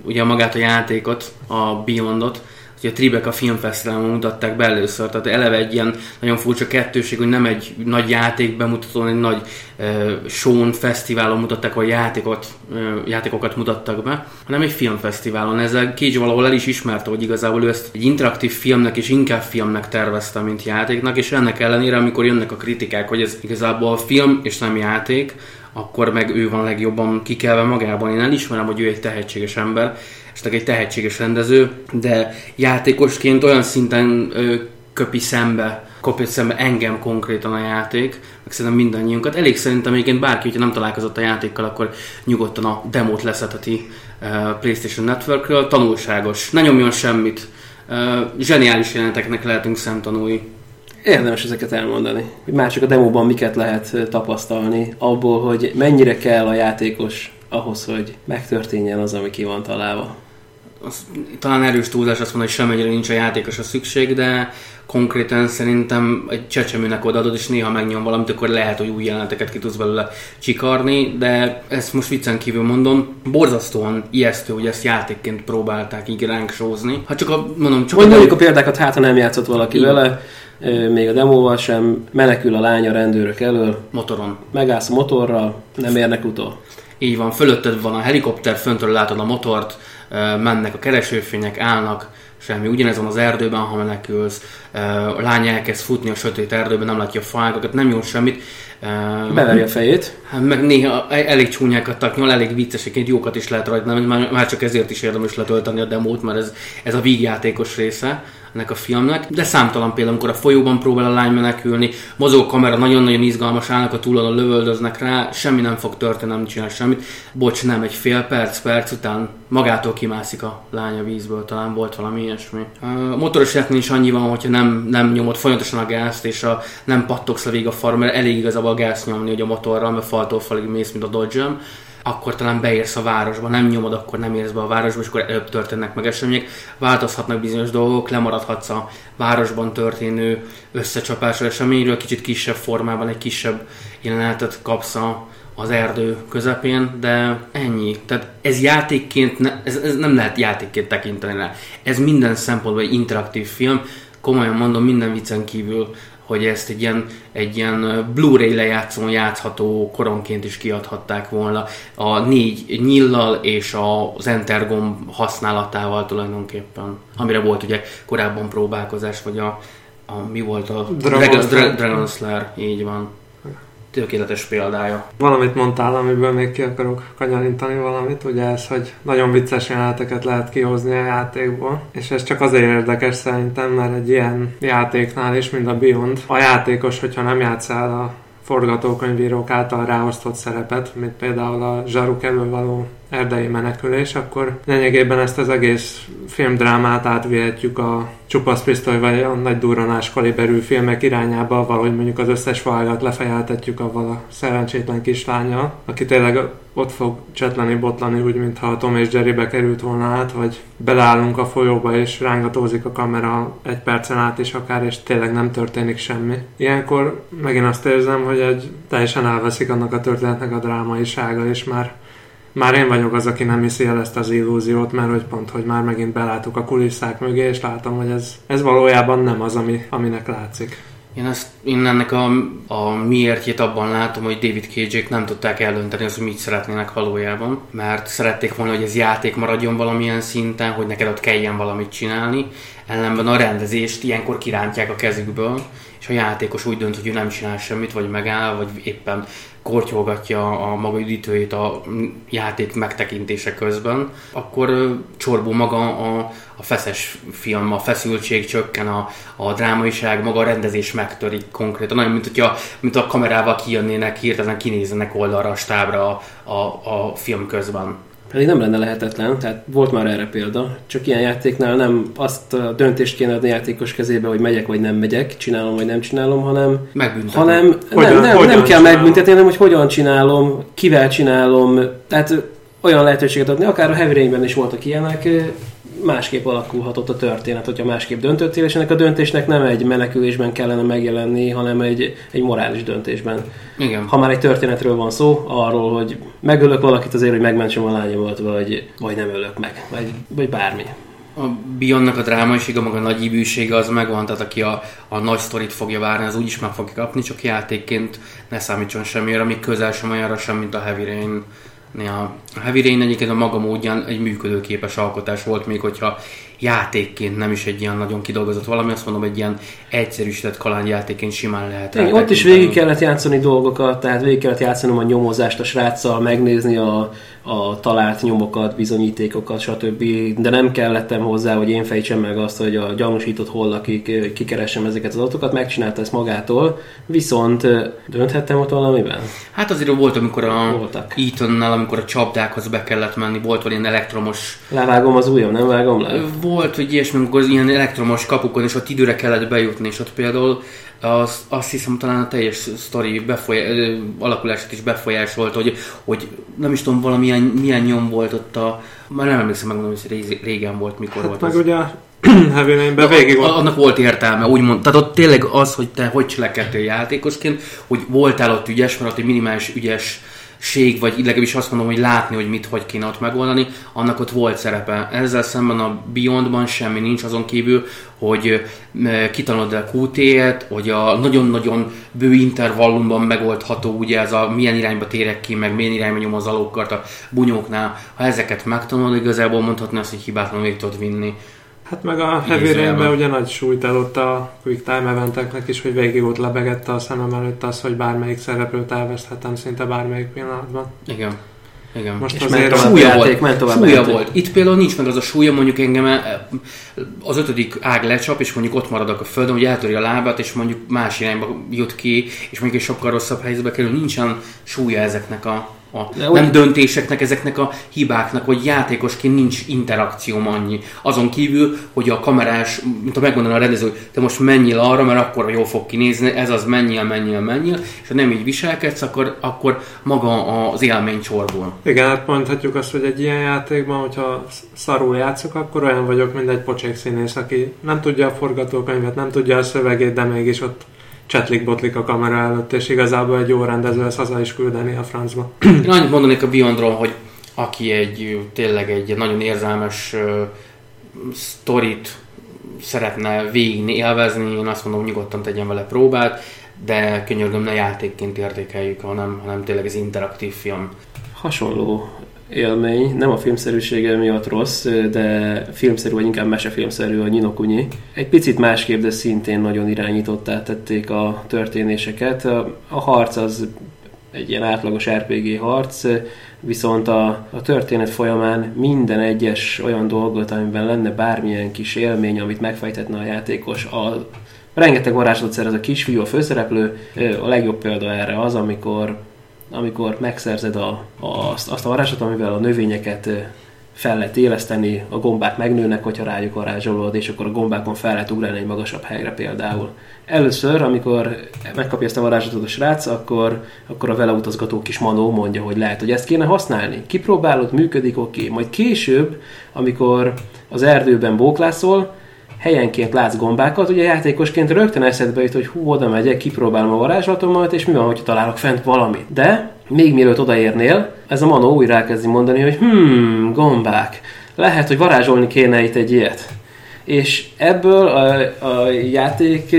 ugye magát a játékot, a Beyondot, hogy a Tribeca Filmfesztiválon mutatták be először, tehát eleve egy ilyen nagyon furcsa kettőség, hogy nem egy nagy játék bemutatón, egy nagy uh, show fesztiválon mutatták, vagy játékot, uh, játékokat mutattak be, hanem egy filmfesztiválon. Ezzel Cage valahol el is ismerte, hogy igazából ő ezt egy interaktív filmnek és inkább filmnek tervezte, mint játéknak, és ennek ellenére, amikor jönnek a kritikák, hogy ez igazából film és nem játék, akkor meg ő van legjobban kikelve magában. Én elismerem, hogy ő egy tehetséges ember, és egy tehetséges rendező, de játékosként olyan szinten köpi szembe, kopja szembe engem konkrétan a játék, meg szerintem mindannyiunkat. Elég szerintem egyébként bárki, hogyha nem találkozott a játékkal, akkor nyugodtan a demót leszetheti PlayStation Networkről. Tanulságos, ne nyomjon semmit. Zseniális jeleneteknek lehetünk szemtanúi érdemes ezeket elmondani. Már csak a demóban miket lehet tapasztalni, abból, hogy mennyire kell a játékos ahhoz, hogy megtörténjen az, ami ki van találva. Az, talán erős túlzás azt mondani, hogy semmennyire nincs a játékos a szükség, de konkrétan szerintem egy csecsemőnek odaadod, és néha megnyom valamit, akkor lehet, hogy új jeleneteket ki tudsz belőle csikarni, de ezt most viccen kívül mondom, borzasztóan ijesztő, hogy ezt játékként próbálták így ránk sózni. Ha csak a, mondom, csak Mondjuk a, a példákat, hát ha nem játszott valaki Igen. vele, még a demóval sem, menekül a lány a rendőrök elől. Motoron. Megállsz a motorral, nem érnek utol. Így van, fölötted van a helikopter, föntről látod a motort, mennek a keresőfények, állnak, semmi. Ugyanez van az erdőben, ha menekülsz, a lány elkezd futni a sötét erdőben, nem látja a fákat, nem jó semmit. Beveri a fejét. Hát meg néha e- elég csúnyákat taknyol, elég vicceseként jókat is lehet rajta, már csak ezért is érdemes letölteni a demót, mert ez, ez a vígjátékos része ennek a filmnek, de számtalan például, amikor a folyóban próbál a lány menekülni, mozog kamera, nagyon-nagyon izgalmas, állnak a túlon, lövöldöznek rá, semmi nem fog történni, nem csinál semmit. Bocs, nem, egy fél perc, perc után magától kimászik a lány a vízből, talán volt valami ilyesmi. A motoros is annyi van, hogyha nem, nem nyomod folyamatosan a gázt, és a, nem pattogsz le végig a far, mert elég igazából a gáz nyomni, hogy a motorral, mert faltól falig mész, mint a dodge akkor talán beérsz a városba, nem nyomod, akkor nem érsz be a városba, és akkor előbb történnek meg események. Változhatnak bizonyos dolgok, lemaradhatsz a városban történő összecsapásra eseményről, kicsit kisebb formában, egy kisebb jelenetet kapsz a, az erdő közepén, de ennyi. Tehát ez játékként, ne, ez, ez nem lehet játékként tekinteni rá. Ez minden szempontból egy interaktív film, komolyan mondom, minden viccen kívül hogy ezt egy ilyen, egy ilyen Blu-ray lejátszón játszható koronként is kiadhatták volna a négy nyillal és az Enter gomb használatával tulajdonképpen, amire volt ugye korábban próbálkozás, vagy a, a mi volt a Dragon, Dragon, Dragon Slayer, így van tökéletes példája. Valamit mondtál, amiből még ki akarok kanyarintani valamit, ugye ez, hogy nagyon vicces jeleneteket lehet kihozni a játékból, és ez csak azért érdekes szerintem, mert egy ilyen játéknál is, mint a Beyond, a játékos, hogyha nem játszál a forgatókönyvírók által ráosztott szerepet, mint például a zsaruk elől való erdei menekülés, akkor lényegében ezt az egész filmdrámát átvihetjük a csupasz pisztoly vagy a nagy durranás kaliberű filmek irányába, valahogy mondjuk az összes falgat lefejeltetjük avval a szerencsétlen kislánya, aki tényleg ott fog csetleni, botlani, úgy, mintha a Tom és Jerry bekerült volna át, vagy beleállunk a folyóba, és rángatózik a kamera egy percen át is akár, és tényleg nem történik semmi. Ilyenkor megint azt érzem, hogy egy teljesen elveszik annak a történetnek a drámaisága, és már már én vagyok az, aki nem hiszi el ezt az illúziót, mert hogy pont, hogy már megint belátok a kulisszák mögé, és látom, hogy ez, ez valójában nem az, ami, aminek látszik. Én, ezt, én ennek a, a miértjét abban látom, hogy David cage nem tudták eldönteni azt, hogy mit szeretnének valójában, mert szerették volna, hogy ez játék maradjon valamilyen szinten, hogy neked ott kelljen valamit csinálni, ellenben a rendezést ilyenkor kirántják a kezükből, és a játékos úgy dönt, hogy ő nem csinál semmit, vagy megáll, vagy éppen kortyolgatja a maga üdítőjét a játék megtekintése közben, akkor csorbul maga a, a feszes film, a feszültség csökken, a, a drámaiság, maga a rendezés megtörik konkrétan. Nagyon, mint, hogyha, mint a kamerával kijönnének, hirtelen kinézzenek oldalra a stábra a, a, a film közben. Pedig nem lenne lehetetlen, tehát volt már erre példa, csak ilyen játéknál nem azt a döntést kéne adni játékos kezébe, hogy megyek vagy nem megyek, csinálom vagy nem csinálom, hanem, hanem hogyan, nem, nem, nem kell megbüntetni, hanem hogy hogyan csinálom, kivel csinálom, tehát olyan lehetőséget adni, akár a Heavy Rainben is voltak ilyenek, másképp alakulhatott a történet, hogyha másképp döntöttél, és ennek a döntésnek nem egy menekülésben kellene megjelenni, hanem egy, egy morális döntésben. Igen. Ha már egy történetről van szó, arról, hogy megölök valakit azért, hogy megmentsem a lányomat, vagy, vagy nem ölök meg, vagy, vagy bármi. A Bionnak a drámaiséga, maga a nagy ívűsége az megvan, tehát aki a, a nagy sztorit fogja várni, az úgyis meg fogja kapni, csak játékként ne számítson semmire, ami közel sem olyanra sem, mint a Heavy Rain a Heavy Rain egyébként a maga módján egy működőképes alkotás volt, még hogyha játékként nem is egy ilyen nagyon kidolgozott valami, azt mondom, egy ilyen egyszerűsített kalandjátékként simán lehet. Igen, ott is végig kellett játszani dolgokat, tehát végig kellett játszani a nyomozást a sráccal, megnézni a, a talált nyomokat, bizonyítékokat, stb. De nem kellettem hozzá, hogy én fejtsem meg azt, hogy a gyanúsított hol lakik, kikeresem ezeket az adatokat, megcsinálta ezt magától, viszont dönthettem ott valamiben? Hát azért volt, amikor a Voltak. Ethan-nel, amikor a csapdákhoz be kellett menni, volt valami elektromos... Levágom az ujjam, nem vágom le? Volt, hogy ilyesmi, amikor az ilyen elektromos kapukon, és ott időre kellett bejutni, és ott például az, azt hiszem talán a teljes sztori befolyá, alakulását is befolyásolt, hogy, hogy nem is tudom, valamilyen milyen nyom volt ott a... Már nem emlékszem megmondom, hogy régen volt, mikor hát volt meg az. ugye Heavy végig volt. Annak volt értelme, úgymond. Tehát ott tényleg az, hogy te hogy cselekedtél játékosként, hogy voltál ott ügyes, mert ott egy minimális ügyes ség, vagy legalábbis azt mondom, hogy látni, hogy mit, hogy kéne ott megoldani, annak ott volt szerepe. Ezzel szemben a Beyondban semmi nincs azon kívül, hogy kitanulod a QT-et, hogy a nagyon-nagyon bő intervallumban megoldható, ugye ez a milyen irányba térek ki, meg milyen irányba nyom az alókkart a bunyóknál. Ha ezeket megtanulod, igazából mondhatni azt, hogy hibátlanul végig tudod vinni. Hát meg a Heavy Rain-ben ugye nagy súlyt adott a Quick Time eventeknek is, hogy végig ott lebegette a szemem előtt az, hogy bármelyik szereplőt elveszthetem szinte bármelyik pillanatban. Igen. Igen. Most és azért ment súlya játék, volt. Ment súlya volt. Itt például nincs meg az a súlya, mondjuk engem e- az ötödik ág lecsap, és mondjuk ott maradok a földön, hogy eltöri a lábát, és mondjuk más irányba jut ki, és mondjuk egy sokkal rosszabb helyzetbe kerül. Nincsen súlya ezeknek a a De nem úgy... döntéseknek, ezeknek a hibáknak, hogy játékosként nincs interakcióm annyi. Azon kívül, hogy a kamerás, mint a megmondaná a rendező, hogy te most menjél arra, mert akkor jól fog kinézni, ez az menjél, menjél, menjél, és ha nem így viselkedsz, akkor, akkor maga az élmény csorbul. Igen, hát mondhatjuk azt, hogy egy ilyen játékban, hogyha szarul játszok, akkor olyan vagyok, mint egy pocsék színész, aki nem tudja a forgatókönyvet, nem tudja a szövegét, de mégis ott csetlik-botlik a kamera előtt, és igazából egy jó rendező ezt haza is küldeni a francba. Én annyit mondanék a Beyondról, hogy aki egy tényleg egy nagyon érzelmes uh, sztorit szeretne végig élvezni, én azt mondom, nyugodtan tegyen vele próbát, de könyörgöm, ne játékként értékeljük, hanem, hanem tényleg ez interaktív film. Hasonló élmény, nem a filmszerűsége miatt rossz, de filmszerű, vagy inkább mesefilmszerű a Ninokuni. Egy picit másképp, de szintén nagyon irányítottá tették a történéseket. A harc az egy ilyen átlagos RPG harc, viszont a, a történet folyamán minden egyes olyan dolgot, amiben lenne bármilyen kis élmény, amit megfejtetne a játékos, a, rengeteg varázslatot szerez a kisfiú, a főszereplő, a legjobb példa erre az, amikor amikor megszerzed a, a, azt, azt a varázsot, amivel a növényeket fel lehet éleszteni, a gombák megnőnek, hogyha rájuk varázsolod, és akkor a gombákon fel lehet ugrani egy magasabb helyre például. Először, amikor megkapja ezt a varázslatot a srác, akkor, akkor a vele utazgató kis manó mondja, hogy lehet, hogy ezt kéne használni. Kipróbálod, működik, oké. Okay. Majd később, amikor az erdőben bóklászol, helyenként látsz gombákat, ugye játékosként rögtön eszedbe jut, hogy hú, oda megyek, kipróbálom a varázslatomat, és mi van, hogyha találok fent valamit. De még mielőtt odaérnél, ez a manó újra elkezdi mondani, hogy hmm, gombák, lehet, hogy varázsolni kéne itt egy ilyet. És ebből a, a játék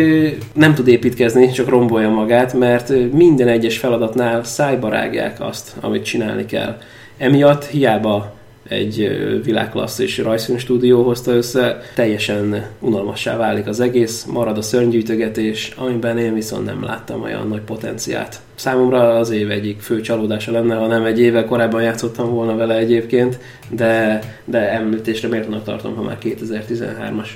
nem tud építkezni, csak rombolja magát, mert minden egyes feladatnál szájbarágják azt, amit csinálni kell. Emiatt hiába egy világklassz és rajzfilmstúdió hozta össze, teljesen unalmassá válik az egész, marad a szörnygyűjtögetés, amiben én viszont nem láttam olyan nagy potenciát. Számomra az év egyik fő csalódása lenne, ha nem egy évvel korábban játszottam volna vele egyébként, de, de említésre méltónak tartom, ha már 2013-as.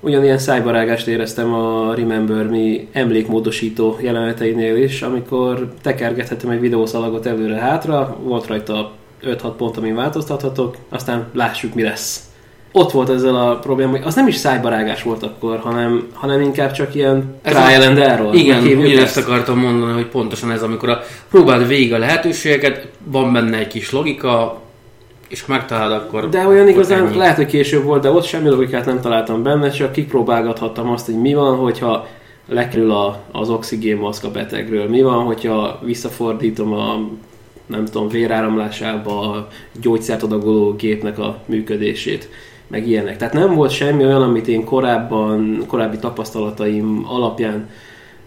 Ugyanilyen szájbarágást éreztem a Remember Me emlékmódosító jeleneteinél is, amikor tekergethetem egy videószalagot előre-hátra, volt rajta 5-6 pont, amin változtathatok, aztán lássuk, mi lesz. Ott volt ezzel a probléma, hogy az nem is szájbarágás volt akkor, hanem, hanem inkább csak ilyen Ez trial and error. Igen, ugyanezt ezt. akartam mondani, hogy pontosan ez, amikor a, próbáld végig a lehetőségeket, van benne egy kis logika, és ha megtalálod, akkor De olyan akkor igazán ennyi. lehet, hogy később volt, de ott semmi logikát nem találtam benne, csak kipróbálgathattam azt, hogy mi van, hogyha lekerül a, az oxigénmaszk a betegről, mi van, hogyha visszafordítom a nem tudom, véráramlásába gyógyszert adagoló gépnek a működését, meg ilyenek. Tehát nem volt semmi olyan, amit én korábban, korábbi tapasztalataim alapján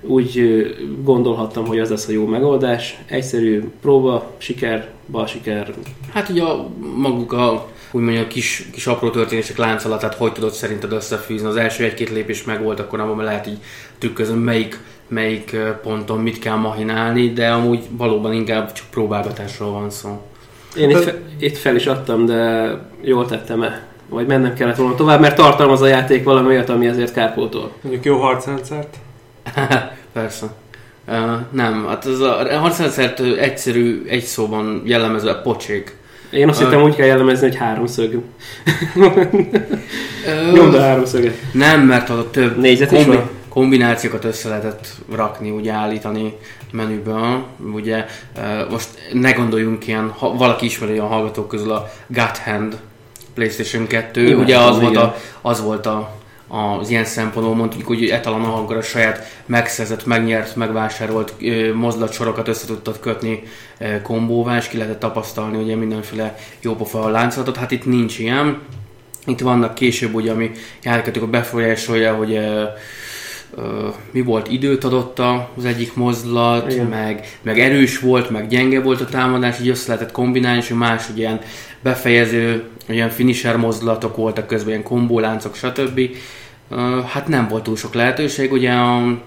úgy gondolhattam, hogy az lesz a jó megoldás. Egyszerű próba, siker, bal siker, Hát ugye a, maguk a úgymond a kis, kis apró történések láncolatát hogy tudod szerinted összefűzni? Az első egy-két lépés meg volt, akkor abban lehet így tükrözöm, melyik, melyik ponton mit kell mahinálni, de amúgy valóban inkább csak próbálgatásról van szó. Én itt, fe, itt fel is adtam, de jól tettem-e? Vagy mennem kellett volna tovább, mert tartalmaz a játék valami olyat, ami ezért kárpótol. Mondjuk jó harcrendszert. Persze. Uh, nem, hát az a harcrendszert egyszerű, egy szóban jellemező a pocsék. Én azt Ö. hittem úgy kell jellemezni, hogy háromszög. Nyomd a háromszöget. Nem, mert a több Négyzet is van? Kombinációkat össze lehetett rakni, ugye állítani menüből. Ugye ö, most ne gondoljunk ilyen, ha valaki ismeri a hallgatók közül a God Hand PlayStation 2, Imádom, ugye az volt, igen. a, az volt a, az ilyen szempontból mondjuk, hogy etalon ahol a saját megszerzett, megnyert, megvásárolt mozdulatsorokat össze tudtad kötni kombóvá, és ki lehetett tapasztalni ugye mindenféle jópofa láncolatot. Hát itt nincs ilyen. Itt vannak később, ugye, ami játékokat befolyásolja, hogy mi volt, időt adott az egyik mozdulat, Igen. meg, meg erős volt, meg gyenge volt a támadás, így össze lehetett kombinálni, és más ilyen befejező, ilyen finisher mozdulatok voltak közben, ilyen kombóláncok, stb. Hát nem volt túl sok lehetőség, ugye,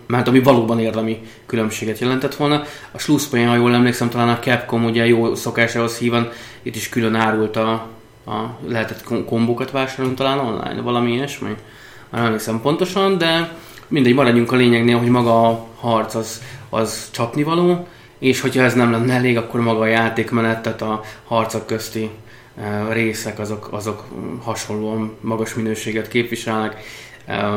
mert ami valóban érdemi különbséget jelentett volna. A slusszpoén, ha jól emlékszem, talán a Capcom ugye jó szokásához hívan, itt is külön árult a, a lehetett kom- kombókat vásárolni talán online, valami ilyesmi. Már nem emlékszem pontosan, de mindegy, maradjunk a lényegnél, hogy maga a harc az, az csapnivaló, és hogyha ez nem lenne elég, akkor maga a játékmenet, tehát a harcok közti eh, részek azok, azok hasonlóan magas minőséget képviselnek. Eh,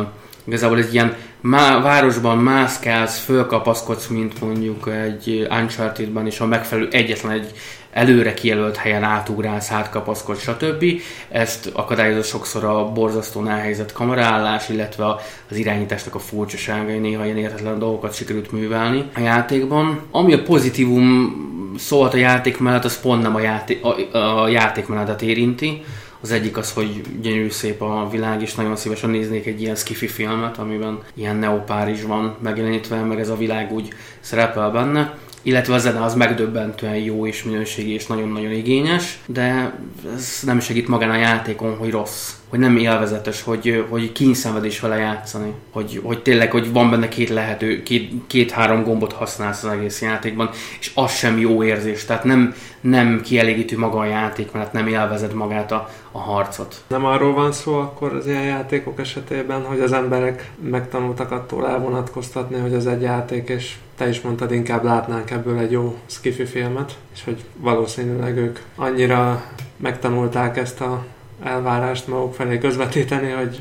Igazából egy ilyen má, városban mászkálsz, fölkapaszkodsz, mint mondjuk egy Uncharted-ban, és a megfelelő egyetlen egy előre kijelölt helyen átugrálsz, átkapaszkodsz, stb. Ezt akadályozza sokszor a borzasztó elhelyezett kameraállás, illetve az irányításnak a furcsaságai, néha ilyen értetlen dolgokat sikerült művelni a játékban. Ami a pozitívum szólt a játék mellett, az pont nem a, játék, a, a játékmenetet érinti. Az egyik az, hogy gyönyörű szép a világ, és nagyon szívesen néznék egy ilyen skifi filmet, amiben ilyen Neopárizs van megjelenítve, meg ez a világ úgy szerepel benne. Illetve a zene az megdöbbentően jó és minőségi és nagyon-nagyon igényes, de ez nem segít magán a játékon, hogy rossz, hogy nem élvezetes, hogy, hogy kényszenvedés vele játszani, hogy, hogy tényleg, hogy van benne két lehető, két, két-három gombot használsz az egész játékban, és az sem jó érzés, tehát nem, nem kielégítő maga a játék, mert nem élvezed magát a, a harcot. Nem arról van szó akkor az ilyen játékok esetében, hogy az emberek megtanultak attól elvonatkoztatni, hogy az egy játék, és te is mondtad, inkább látnánk ebből egy jó skifi filmet, és hogy valószínűleg ők annyira megtanulták ezt a elvárást maguk felé közvetíteni, hogy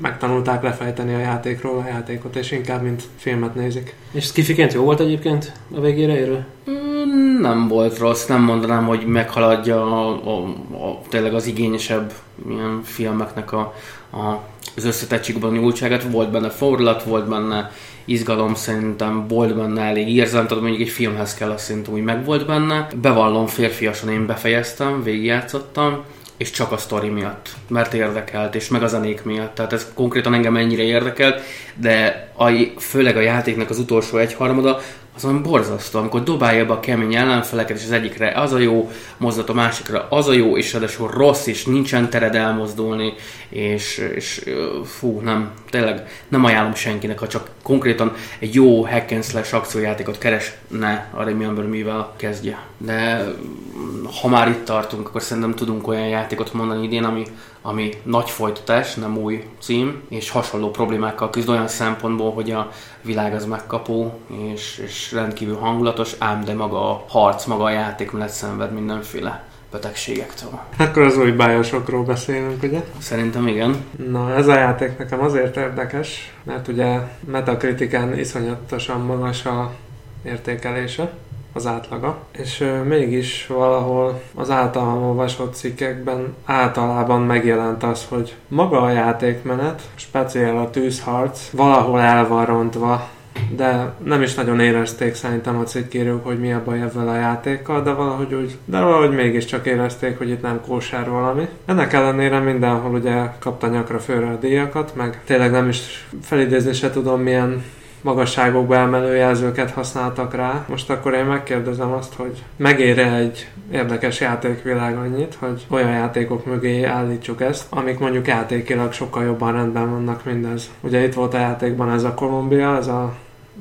megtanulták lefejteni a játékról a játékot, és inkább mint filmet nézik. És skifiként jó volt egyébként a végére érő? Mm, Nem volt rossz, nem mondanám, hogy meghaladja a, a, a, tényleg az igényesebb ilyen filmeknek a, a, az összetettségben nyúltságát. Volt benne fordulat, volt benne izgalom szerintem volt benne elég érzelem, tehát mondjuk egy filmhez kell azt szerintem úgy meg volt benne. Bevallom férfiasan én befejeztem, végigjátszottam, és csak a sztori miatt, mert érdekelt, és meg a zenék miatt. Tehát ez konkrétan engem ennyire érdekelt, de a, főleg a játéknak az utolsó egyharmada, az olyan borzasztó, amikor dobálja be a kemény ellenfeleket, és az egyikre az a jó mozdult, a másikra az a jó, és ráadásul rossz, és nincsen tered elmozdulni, és, és fú, nem, tényleg nem ajánlom senkinek, ha csak konkrétan egy jó hack and slash akciójátékot keresne a Remember mivel kezdje. De ha már itt tartunk, akkor szerintem tudunk olyan játékot mondani idén, ami ami nagy folytatás, nem új cím, és hasonló problémákkal küzd olyan szempontból, hogy a világ az megkapó, és, és rendkívül hangulatos, ám de maga a harc, maga a játék mellett szenved mindenféle betegségektől. Akkor az új bájosokról beszélünk, ugye? Szerintem igen. Na, ez a játék nekem azért érdekes, mert ugye Metacritiken iszonyatosan magas a értékelése az átlaga, és mégis valahol az általam olvasott cikkekben általában megjelent az, hogy maga a játékmenet, speciál a tűzharc valahol el van rontva, de nem is nagyon érezték szerintem a cikkírók, hogy mi a baj ezzel a játékkal, de valahogy úgy, de valahogy mégiscsak érezték, hogy itt nem kósár valami. Ennek ellenére mindenhol ugye kapta nyakra főre a díjakat, meg tényleg nem is felidézni se tudom milyen magasságokba emelő jelzőket használtak rá. Most akkor én megkérdezem azt, hogy megére egy érdekes játékvilág annyit, hogy olyan játékok mögé állítsuk ezt, amik mondjuk játékilag sokkal jobban rendben vannak mindez. Ugye itt volt a játékban ez a Kolumbia, ez a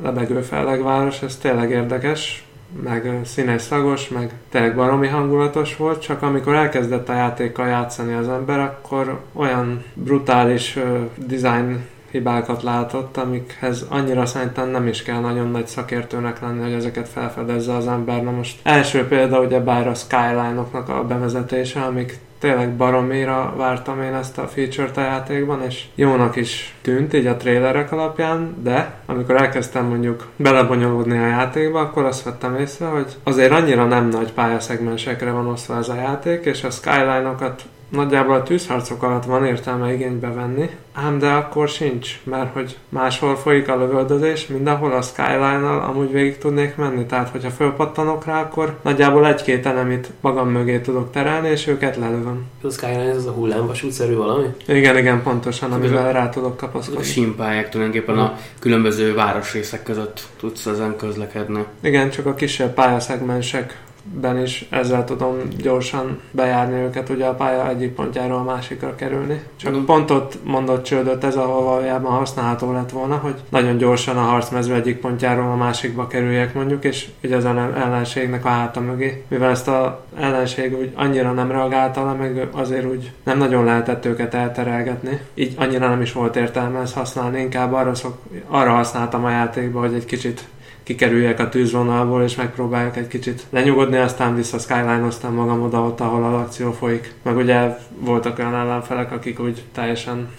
lebegő fellegváros, ez tényleg érdekes, meg színes szagos, meg tényleg baromi hangulatos volt, csak amikor elkezdett a játékkal játszani az ember, akkor olyan brutális design hibákat látott, amikhez annyira szerintem nem is kell nagyon nagy szakértőnek lenni, hogy ezeket felfedezze az ember. Na most első példa ugye bár a Skyline-oknak a bevezetése, amik tényleg baromira vártam én ezt a feature-t a játékban, és jónak is tűnt így a trailerek alapján, de amikor elkezdtem mondjuk belebonyolódni a játékba, akkor azt vettem észre, hogy azért annyira nem nagy pályaszegmensekre van osztva ez a játék, és a skyline-okat nagyjából a tűzharcok alatt van értelme igénybe venni, ám de akkor sincs, mert hogy máshol folyik a lövöldözés, mindenhol a skyline-nal amúgy végig tudnék menni, tehát hogyha fölpattanok rá, akkor nagyjából egy-két enemit magam mögé tudok terelni, és őket lelövöm. A Skyline ez a hullámvasútszerű valami? Igen, igen, pontosan, amivel rá tudok kapaszkodni. A simpályák tulajdonképpen a különböző városrészek között tudsz ezen közlekedni. Igen, csak a kisebb pályaszegmensek ben is ezzel tudom gyorsan bejárni őket, ugye a pálya egyik pontjáról a másikra kerülni. Csak mm. pont ott mondott csődöt ez, ahol valójában használható lett volna, hogy nagyon gyorsan a harcmező egyik pontjáról a másikba kerüljek mondjuk, és ugye az ellenségnek a háta mögé. Mivel ezt a ellenség úgy annyira nem reagálta meg azért úgy nem nagyon lehetett őket elterelgetni. Így annyira nem is volt értelme ezt használni, inkább arra, szok, arra használtam a játékba, hogy egy kicsit kikerüljek a tűzvonalból, és megpróbáljak egy kicsit lenyugodni, aztán vissza skyline magam oda, ott, ahol a akció folyik. Meg ugye voltak olyan ellenfelek, akik úgy teljesen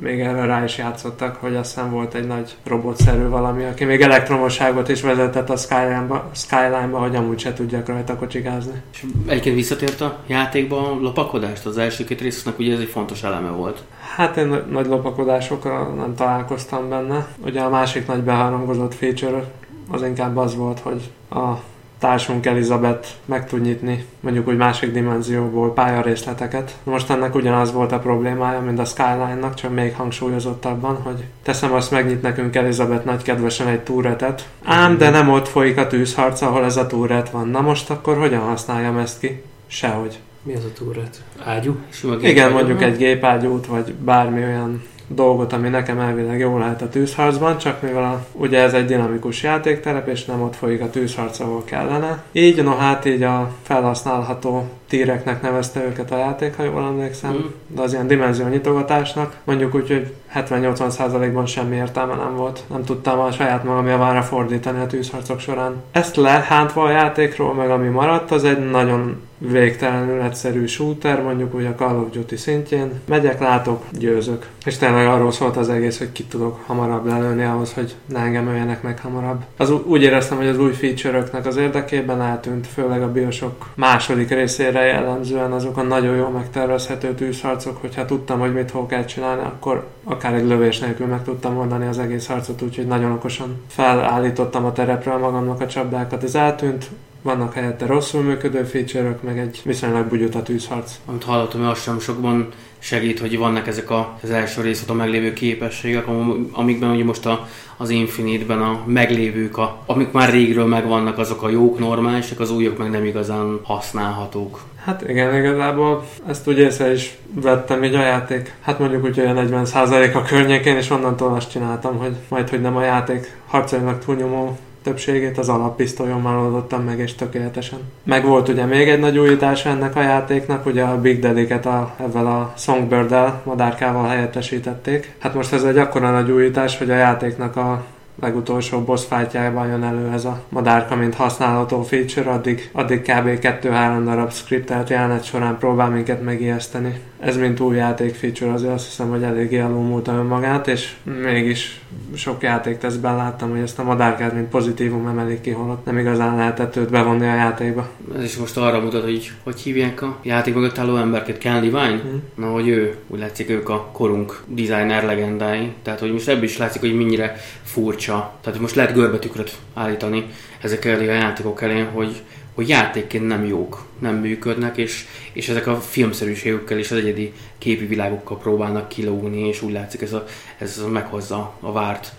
még erre rá is játszottak, hogy aztán volt egy nagy robotszerű valami, aki még elektromosságot is vezetett a Skyline-ba, Skyline-ba hogy amúgy se tudjak rajta kocsikázni. És egyébként visszatért a játékba a lopakodást? Az első két résznek ugye ez egy fontos eleme volt. Hát én nagy lopakodásokra nem találkoztam benne. Ugye a másik nagy beharangozott feature az inkább az volt, hogy a társunk Elizabeth meg tud nyitni mondjuk úgy másik dimenzióból pályarészleteket. Most ennek ugyanaz volt a problémája, mint a Skyline-nak, csak még hangsúlyozottabban, hogy teszem azt megnyit nekünk Elizabeth nagy kedvesen egy túretet, ám de nem ott folyik a tűzharc, ahol ez a túret van. Na most akkor hogyan használjam ezt ki? Sehogy. Mi az a túret? Ágyú? Igen, mondjuk egy gépágyút, vagy bármi olyan dolgot, ami nekem elvileg jól lehet a tűzharcban, csak mivel a, ugye ez egy dinamikus játékterep, és nem ott folyik a tűzharc, ahol kellene. Így, no hát így a felhasználható tíreknek nevezte őket a játék, ha jól emlékszem, mm. de az ilyen dimenzió nyitogatásnak. Mondjuk úgy, hogy 70-80%-ban semmi értelme nem volt. Nem tudtam a saját magam javára fordítani a tűzharcok során. Ezt lehántva a játékról, meg ami maradt, az egy nagyon végtelenül egyszerű shooter, mondjuk úgy a Call of Duty szintjén. Megyek, látok, győzök. És tényleg arról szólt az egész, hogy ki tudok hamarabb lelőni ahhoz, hogy ne engem öljenek meg hamarabb. Az úgy éreztem, hogy az új feature-öknek az érdekében eltűnt, főleg a Biosok második részére jellemzően azok a nagyon jól megtervezhető tűzharcok, hogyha tudtam, hogy mit fogok elcsinálni, akkor akár egy lövés nélkül meg tudtam mondani az egész harcot, úgyhogy nagyon okosan felállítottam a terepről magamnak a csapdákat. Ez eltűnt, vannak helyette rosszul működő feature meg egy viszonylag bugyuta tűzharc. Amit hallottam, hogy az sem sokban segít, hogy vannak ezek a, az első részlet a meglévő képességek, amikben ugye most a, az Infinite-ben a meglévők, a, amik már régről megvannak, azok a jók, normálisak, az újak meg nem igazán használhatók. Hát igen, igazából ezt úgy észre is vettem így a játék. Hát mondjuk úgy olyan 40% a környékén, és onnantól azt csináltam, hogy majd, hogy nem a játék harcainak túlnyomó többségét az alappisztolyommal oldottam meg, és tökéletesen. Meg volt ugye még egy nagy újítás ennek a játéknak, ugye a Big Daddy-ket a, ezzel a Songbird-el, madárkával helyettesítették. Hát most ez egy akkora nagy újítás, hogy a játéknak a legutolsó boss fightjában jön elő ez a madárka, mint használható feature, addig, addig kb. 2-3 darab scriptelt jelenet során próbál minket megijeszteni. Ez mint új játék feature azért azt hiszem, hogy eléggé elúmulta önmagát, és mégis sok játéktesztben láttam, hogy ezt a madárkát mint pozitívum emelik ki, holott nem igazán lehetett őt bevonni a játékba. Ez is most arra mutat, hogy hogy hívják a játék mögött álló emberket, Ken Levine? Hmm. Na, hogy ő, úgy látszik, ők a korunk designer legendái. Tehát, hogy most ebből is látszik, hogy mennyire furcsa. Tehát most lehet görbetükröt állítani ezek elé a játékok elé, hogy, hogy játékként nem jók, nem működnek, és, és ezek a filmszerűségükkel és az egyedi képi világokkal próbálnak kilógni, és úgy látszik ez, a, ez meghozza a várt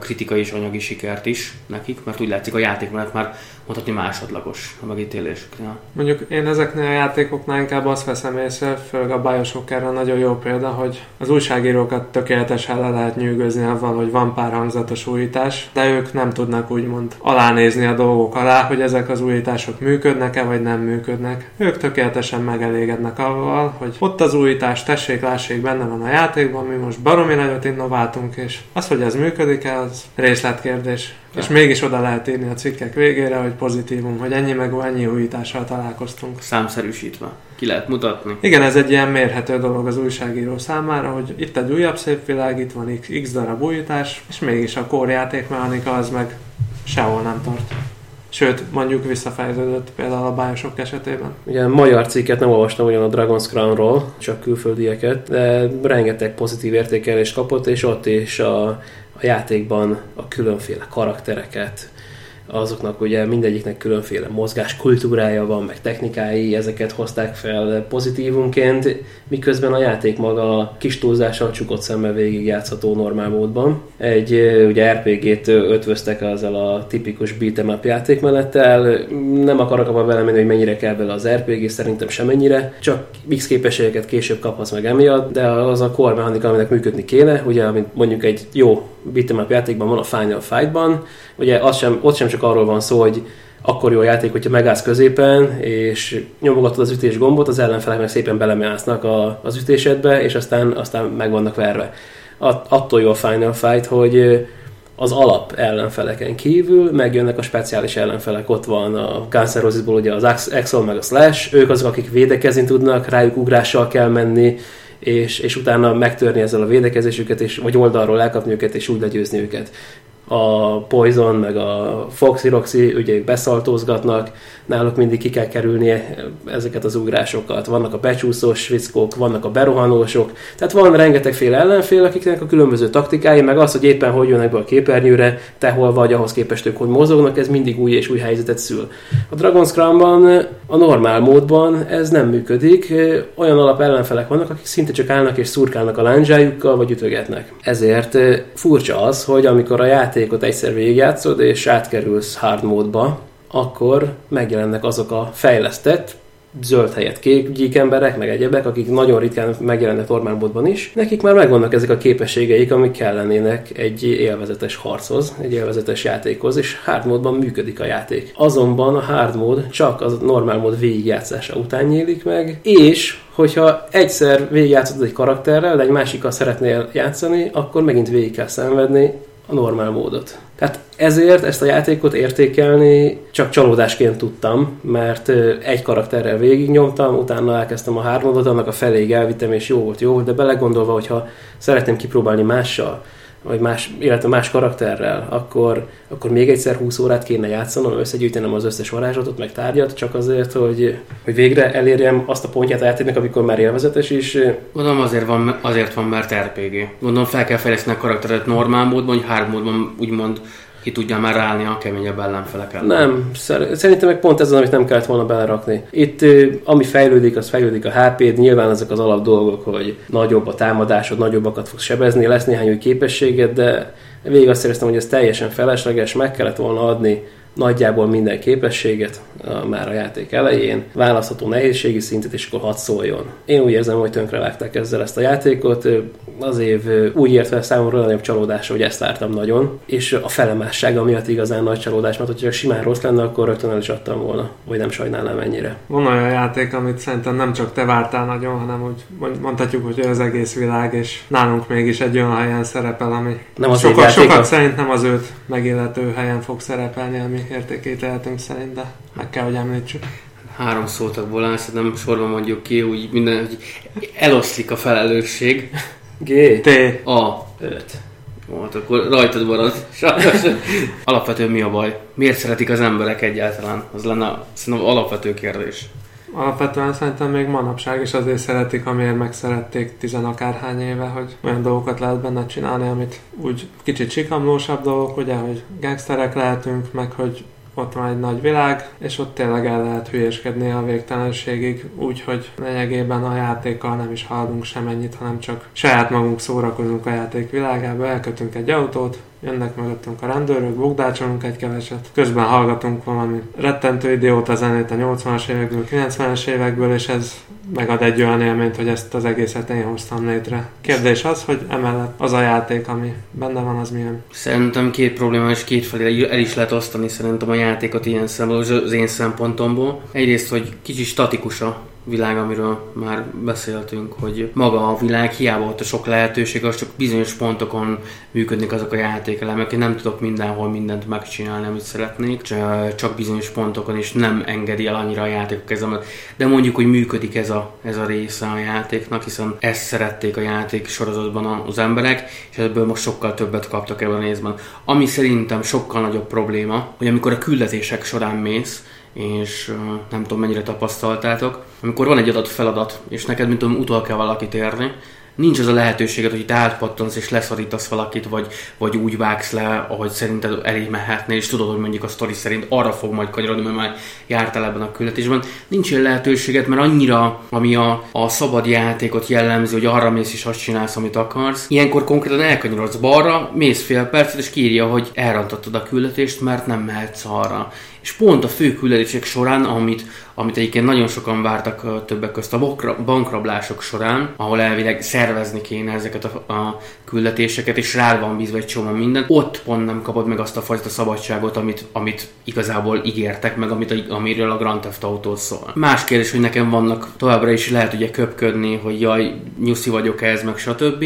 kritikai és anyagi sikert is nekik, mert úgy látszik a játék mellett már mondhatni másodlagos a megítélésüknél. Mondjuk én ezeknél a játékoknál inkább azt veszem észre, főleg a Bioshock erre nagyon jó példa, hogy az újságírókat tökéletesen le lehet nyűgözni avval, hogy van pár hangzatos újítás, de ők nem tudnak úgymond alánézni a dolgok alá, hogy ezek az újítások működnek-e vagy nem működnek. Ők tökéletesen megelégednek avval, hogy ott az újítás, tessék, lássék, benne van a játékban, mi most baromi nagyot innováltunk, és az, hogy ez működik-e, az részletkérdés. És mégis oda lehet írni a cikkek végére, hogy pozitívum, hogy ennyi meg ennyi újítással találkoztunk. Számszerűsítve. Ki lehet mutatni. Igen, ez egy ilyen mérhető dolog az újságíró számára, hogy itt egy újabb szép világ, itt van x darab újítás, és mégis a kórjátékmechanika az meg sehol nem tart. Sőt, mondjuk visszafejlődött például a bájosok esetében. Ugye magyar cikket nem olvastam ugyan a Dragon's Crownról, csak külföldieket, de rengeteg pozitív értékelést kapott, és ott is a a játékban a különféle karaktereket, azoknak ugye mindegyiknek különféle mozgás kultúrája van, meg technikái, ezeket hozták fel pozitívunként, miközben a játék maga kis túlzással csukott szemmel végig játszható normál módban. Egy ugye RPG-t ötvöztek ezzel a tipikus beat'em up játék mellettel, nem akarok abban vele menni, hogy mennyire kell bele az RPG, szerintem semennyire, csak X képességeket később kaphatsz meg emiatt, de az a core mechanika, aminek működni kéne, ugye, mint mondjuk egy jó beat'em up játékban van a Final Fight-ban, ugye az sem, ott sem csak arról van szó, hogy akkor jó játék, hogyha megállsz középen, és nyomogatod az ütés gombot, az ellenfelek meg szépen belemásznak a, az ütésedbe, és aztán, aztán meg vannak verve. At, attól jó a Final Fight, hogy az alap ellenfeleken kívül megjönnek a speciális ellenfelek, ott van a Roses-ból ugye az Axel meg a Slash, ők azok, akik védekezni tudnak, rájuk ugrással kell menni, és, és utána megtörni ezzel a védekezésüket, és, vagy oldalról elkapni őket, és úgy legyőzni őket a Poison, meg a Foxy Roxy, ugye ők beszaltózgatnak, náluk mindig ki kell kerülni ezeket az ugrásokat. Vannak a becsúszós svickók, vannak a berohanósok, tehát van rengetegféle ellenfél, akiknek a különböző taktikái, meg az, hogy éppen hogy jönnek be a képernyőre, te hol vagy, ahhoz képest ők hogy mozognak, ez mindig új és új helyzetet szül. A Dragon's Crown-ban, a normál módban ez nem működik, olyan alap ellenfelek vannak, akik szinte csak állnak és szurkálnak a lándzsájukkal, vagy ütögetnek. Ezért furcsa az, hogy amikor a játékot egyszer végigjátszod, és átkerülsz hard módba, akkor megjelennek azok a fejlesztett, zöld helyett kék gyík emberek, meg egyebek, akik nagyon ritkán megjelennek normálmódban is. Nekik már megvannak ezek a képességeik, amik kellenének egy élvezetes harchoz, egy élvezetes játékhoz, és hard módban működik a játék. Azonban a hard mód csak a normál mód végigjátszása után nyílik meg, és hogyha egyszer végigjátszod egy karakterrel, de egy másikkal szeretnél játszani, akkor megint végig kell szenvedni a normál módot. Tehát ezért ezt a játékot értékelni csak csalódásként tudtam, mert egy karakterrel végignyomtam, utána elkezdtem a hármadot, annak a feléig elvittem, és jó volt, jó volt, de belegondolva, hogyha szeretném kipróbálni mással, vagy más, illetve más karakterrel, akkor, akkor még egyszer 20 órát kéne játszanom, összegyűjtenem az összes varázslatot, meg tárgyat, csak azért, hogy, hogy végre elérjem azt a pontját a amikor már élvezetes is. Gondolom azért van, azért van, mert RPG. Gondolom fel kell fejleszteni a karakteret normál módban, vagy hard módban úgymond ki tudja már állni a keményebb ellenfeleket. Nem, szerintem meg pont ez az, amit nem kellett volna belerakni. Itt ami fejlődik, az fejlődik a HP-d, nyilván ezek az alap dolgok, hogy nagyobb a támadásod, nagyobbakat fogsz sebezni, lesz néhány új képességed, de végig azt éreztem, hogy ez teljesen felesleges, meg kellett volna adni nagyjából minden képességet már a játék elején, választható nehézségi szintet, és akkor hadd szóljon. Én úgy érzem, hogy vágták ezzel ezt a játékot. Az év úgy ért fel számomra nagyobb csalódása, hogy ezt vártam nagyon, és a felemássága miatt igazán nagy csalódás, mert hogyha simán rossz lenne, akkor rögtön el is adtam volna, vagy nem sajnálnám ennyire. Van olyan játék, amit szerintem nem csak te vártál nagyon, hanem úgy mondhatjuk, hogy az egész világ, és nálunk mégis egy olyan helyen szerepel, ami nem az sokat, sokat szerint nem az őt megillető helyen fog szerepelni, ami értékét lehetünk szerint, de meg kell, hogy említsük. Három szótakból áll, nem sorban mondjuk ki, úgy minden, hogy eloszlik a felelősség. G. T. A. 5. Hát akkor rajtad marad. Alapvetően mi a baj? Miért szeretik az emberek egyáltalán? Az lenne szerintem alapvető kérdés. Alapvetően szerintem még manapság is azért szeretik, amiért megszerették tizenakárhány éve, hogy olyan dolgokat lehet benne csinálni, amit úgy kicsit csikamlósabb dolgok, ugye, hogy gangsterek lehetünk, meg hogy ott van egy nagy világ, és ott tényleg el lehet hülyéskedni a végtelenségig, úgyhogy lényegében a játékkal nem is haladunk semennyit, hanem csak saját magunk szórakozunk a játék világába, elkötünk egy autót, jönnek mögöttünk a rendőrök, bukdácsolunk egy keveset, közben hallgatunk valami rettentő idióta zenét a 80-as évekből, 90-es évekből, és ez megad egy olyan élményt, hogy ezt az egészet én hoztam létre. Kérdés az, hogy emellett az a játék, ami benne van, az milyen? Szerintem két probléma és két felé el is lehet osztani szerintem a játékot ilyen szempontból, az én szempontomból. Egyrészt, hogy statikus a világ, amiről már beszéltünk, hogy maga a világ hiába ott a sok lehetőség, az csak bizonyos pontokon működnek azok a játékelemek. Én nem tudok mindenhol mindent megcsinálni, amit szeretnék, csak bizonyos pontokon is nem engedi el annyira a játékok kezemet. De mondjuk, hogy működik ez a, ez a része a játéknak, hiszen ezt szerették a játék sorozatban az emberek, és ebből most sokkal többet kaptak ebben a részben. Ami szerintem sokkal nagyobb probléma, hogy amikor a küldetések során mész, és nem tudom mennyire tapasztaltátok, amikor van egy adott feladat, és neked, mint tudom, utol kell valakit érni, nincs az a lehetőséged, hogy itt átpattansz és leszorítasz valakit, vagy, vagy úgy vágsz le, ahogy szerinted elég mehetnél, és tudod, hogy mondjuk a sztori szerint arra fog majd kanyarodni, mert már jártál ebben a küldetésben. Nincs ilyen lehetőséged, mert annyira, ami a, a szabad játékot jellemzi, hogy arra mész és azt csinálsz, amit akarsz. Ilyenkor konkrétan elkanyarodsz balra, mész fél percet, és kírja, hogy elrontottad a küldetést, mert nem mehetsz arra és pont a fő küldetések során, amit, amit egyébként nagyon sokan vártak többek közt a bankrablások során, ahol elvileg szervezni kéne ezeket a, a küldetéseket, és rád van bízva egy csomó minden, ott pont nem kapod meg azt a fajta szabadságot, amit, amit igazából ígértek, meg amit, amiről a Grand Theft Auto szól. Más kérdés, hogy nekem vannak továbbra is lehet ugye köpködni, hogy jaj, nyuszi vagyok ez, meg stb.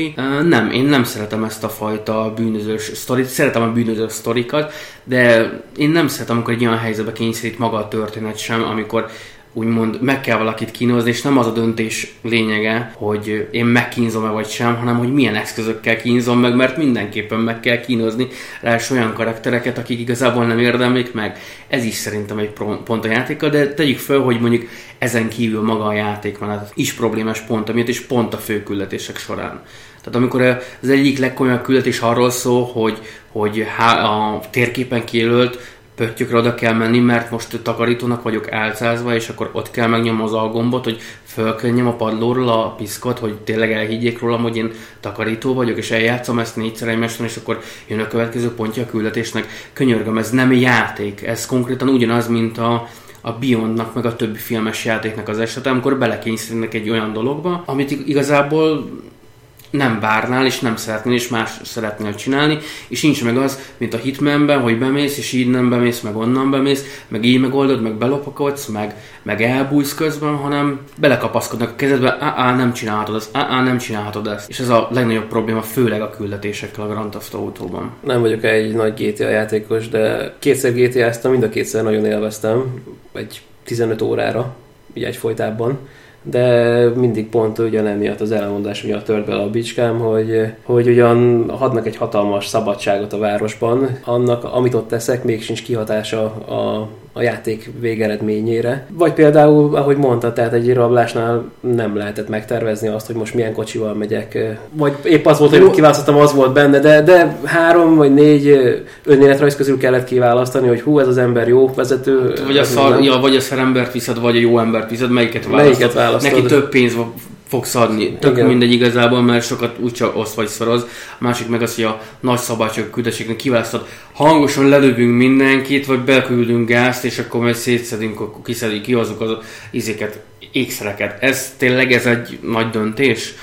Nem, én nem szeretem ezt a fajta bűnözős sztorit, szeretem a bűnözős sztorikat, de én nem szeretem, amikor egy olyan helyzetbe kényszerít maga a történet sem, amikor úgymond meg kell valakit kínozni, és nem az a döntés lényege, hogy én megkínzom-e vagy sem, hanem hogy milyen eszközökkel kínzom meg, mert mindenképpen meg kell kínozni rá olyan karaktereket, akik igazából nem érdemlik meg. Ez is szerintem egy pont a játéka, de tegyük fel, hogy mondjuk ezen kívül maga a játékmenet is problémás pont, amiatt is pont a főküldetések során. Tehát amikor az egyik legkomolyabb küldetés arról szól, hogy, hogy a térképen kijelölt pöttyökre oda kell menni, mert most takarítónak vagyok álcázva, és akkor ott kell megnyomni az algombot, hogy fölkönnyem a padlóról a piszkot, hogy tényleg elhiggyék rólam, hogy én takarító vagyok, és eljátszom ezt négyszer egymáson, és akkor jön a következő pontja a küldetésnek. Könyörgöm, ez nem játék, ez konkrétan ugyanaz, mint a, a Beyondnak, meg a többi filmes játéknak az esete, amikor belekényszerítenek egy olyan dologba, amit igazából nem várnál, és nem szeretnél, és más szeretnél csinálni, és nincs meg az, mint a Hitmanben, hogy bemész, és így nem bemész, meg onnan bemész, meg így megoldod, meg belopakodsz, meg, meg elbújsz közben, hanem belekapaszkodnak a kezedbe, á, nem csinálhatod ezt, á, nem csinálhatod ezt. És ez a legnagyobb probléma, főleg a küldetésekkel a Grand Theft Autóban. Nem vagyok egy nagy GTA játékos, de kétszer GTA-ztam, mind a kétszer nagyon élveztem, egy 15 órára, így egyfolytában de mindig pont ugyanemiatt az elmondás miatt tört bele a bicskám, hogy, hogy ugyan hadnak egy hatalmas szabadságot a városban, annak, amit ott teszek, még sincs kihatása a, a játék végeredményére. Vagy például, ahogy mondta, tehát egy rablásnál nem lehetett megtervezni azt, hogy most milyen kocsival megyek. Vagy épp az volt, hogy kiválasztottam, az volt benne, de, de három vagy négy önéletrajz közül kellett kiválasztani, hogy hú, ez az ember jó vezető. Vagy a, szar, ja, vagy a szar embert viszed, vagy a jó embert viszed, melyiket választod. Melyiket választod? Neki több pénz fogsz adni. Tök Igen. mindegy igazából, mert sokat úgyse oszt vagy szoroz. A másik meg az, hogy a nagy szabadság küldességnek kiválasztod. Hangosan lelövünk mindenkit, vagy beküldünk gázt, és akkor majd szétszedünk, akkor kiszedünk, kihozunk az izéket, ékszereket. Ez tényleg ez egy nagy döntés?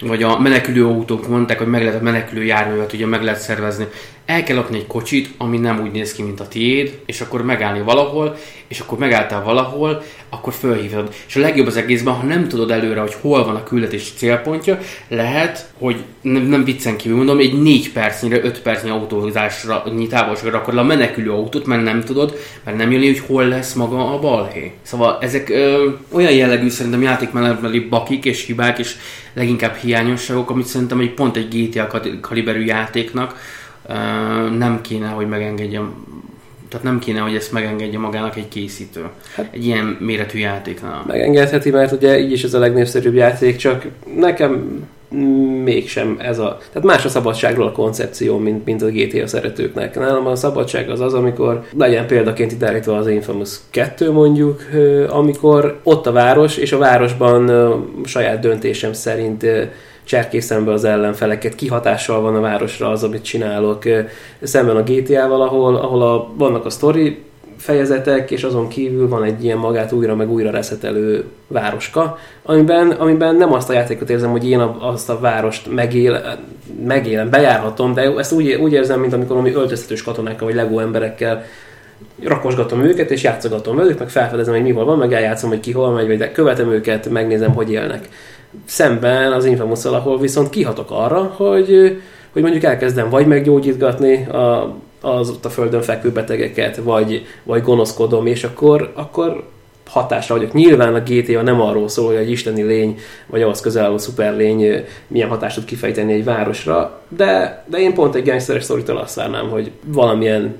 Vagy a menekülő autók mondták, hogy meg lehet a menekülő járművet ugye meg lehet szervezni el kell lakni egy kocsit, ami nem úgy néz ki, mint a tiéd, és akkor megállni valahol, és akkor megálltál valahol, akkor fölhívod. És a legjobb az egészben, ha nem tudod előre, hogy hol van a küldetés célpontja, lehet, hogy nem, nem viccen kívül mondom, egy 4 percnyire, 5 percnyi autózásra, távolságra akkor a menekülő autót, mert nem tudod, mert nem jön hogy hol lesz maga a balhé. Szóval ezek ö, olyan jellegű szerintem játékmenetbeli bakik és hibák, és leginkább hiányosságok, amit szerintem egy pont egy GTA kaliberű játéknak, nem kéne, hogy megengedjem tehát nem kéne, hogy ezt megengedje magának egy készítő. Hát, egy ilyen méretű játéknál. Megengedheti, mert ugye így is ez a legnépszerűbb játék, csak nekem mégsem ez a... Tehát más a szabadságról a koncepció, mint, mint a GTA szeretőknek. Nálam a szabadság az az, amikor legyen példaként itt állítva az Infamous 2 mondjuk, amikor ott a város, és a városban saját döntésem szerint cserkészem be az ellenfeleket, kihatással van a városra az, amit csinálok, szemben a GTA-val, ahol, ahol a, vannak a story fejezetek, és azon kívül van egy ilyen magát újra meg újra reszetelő városka, amiben, amiben nem azt a játékot érzem, hogy én azt a várost megél, megélem, bejárhatom, de ezt úgy, úgy érzem, mint amikor valami öltöztetős katonákkal vagy legó emberekkel rakosgatom őket, és játszogatom velük, meg felfedezem, hogy mi hol van, meg eljátszom, hogy ki hol megy, vagy de követem őket, megnézem, hogy élnek szemben az infamous ahol viszont kihatok arra, hogy, hogy mondjuk elkezdem vagy meggyógyítgatni a, az ott a földön fekvő betegeket, vagy, vagy gonoszkodom, és akkor, akkor hatásra vagyok. Nyilván a GTA nem arról szól, hogy egy isteni lény, vagy ahhoz közel álló szuperlény milyen hatást tud kifejteni egy városra, de, de én pont egy gangsteres szorítól azt várnám, hogy valamilyen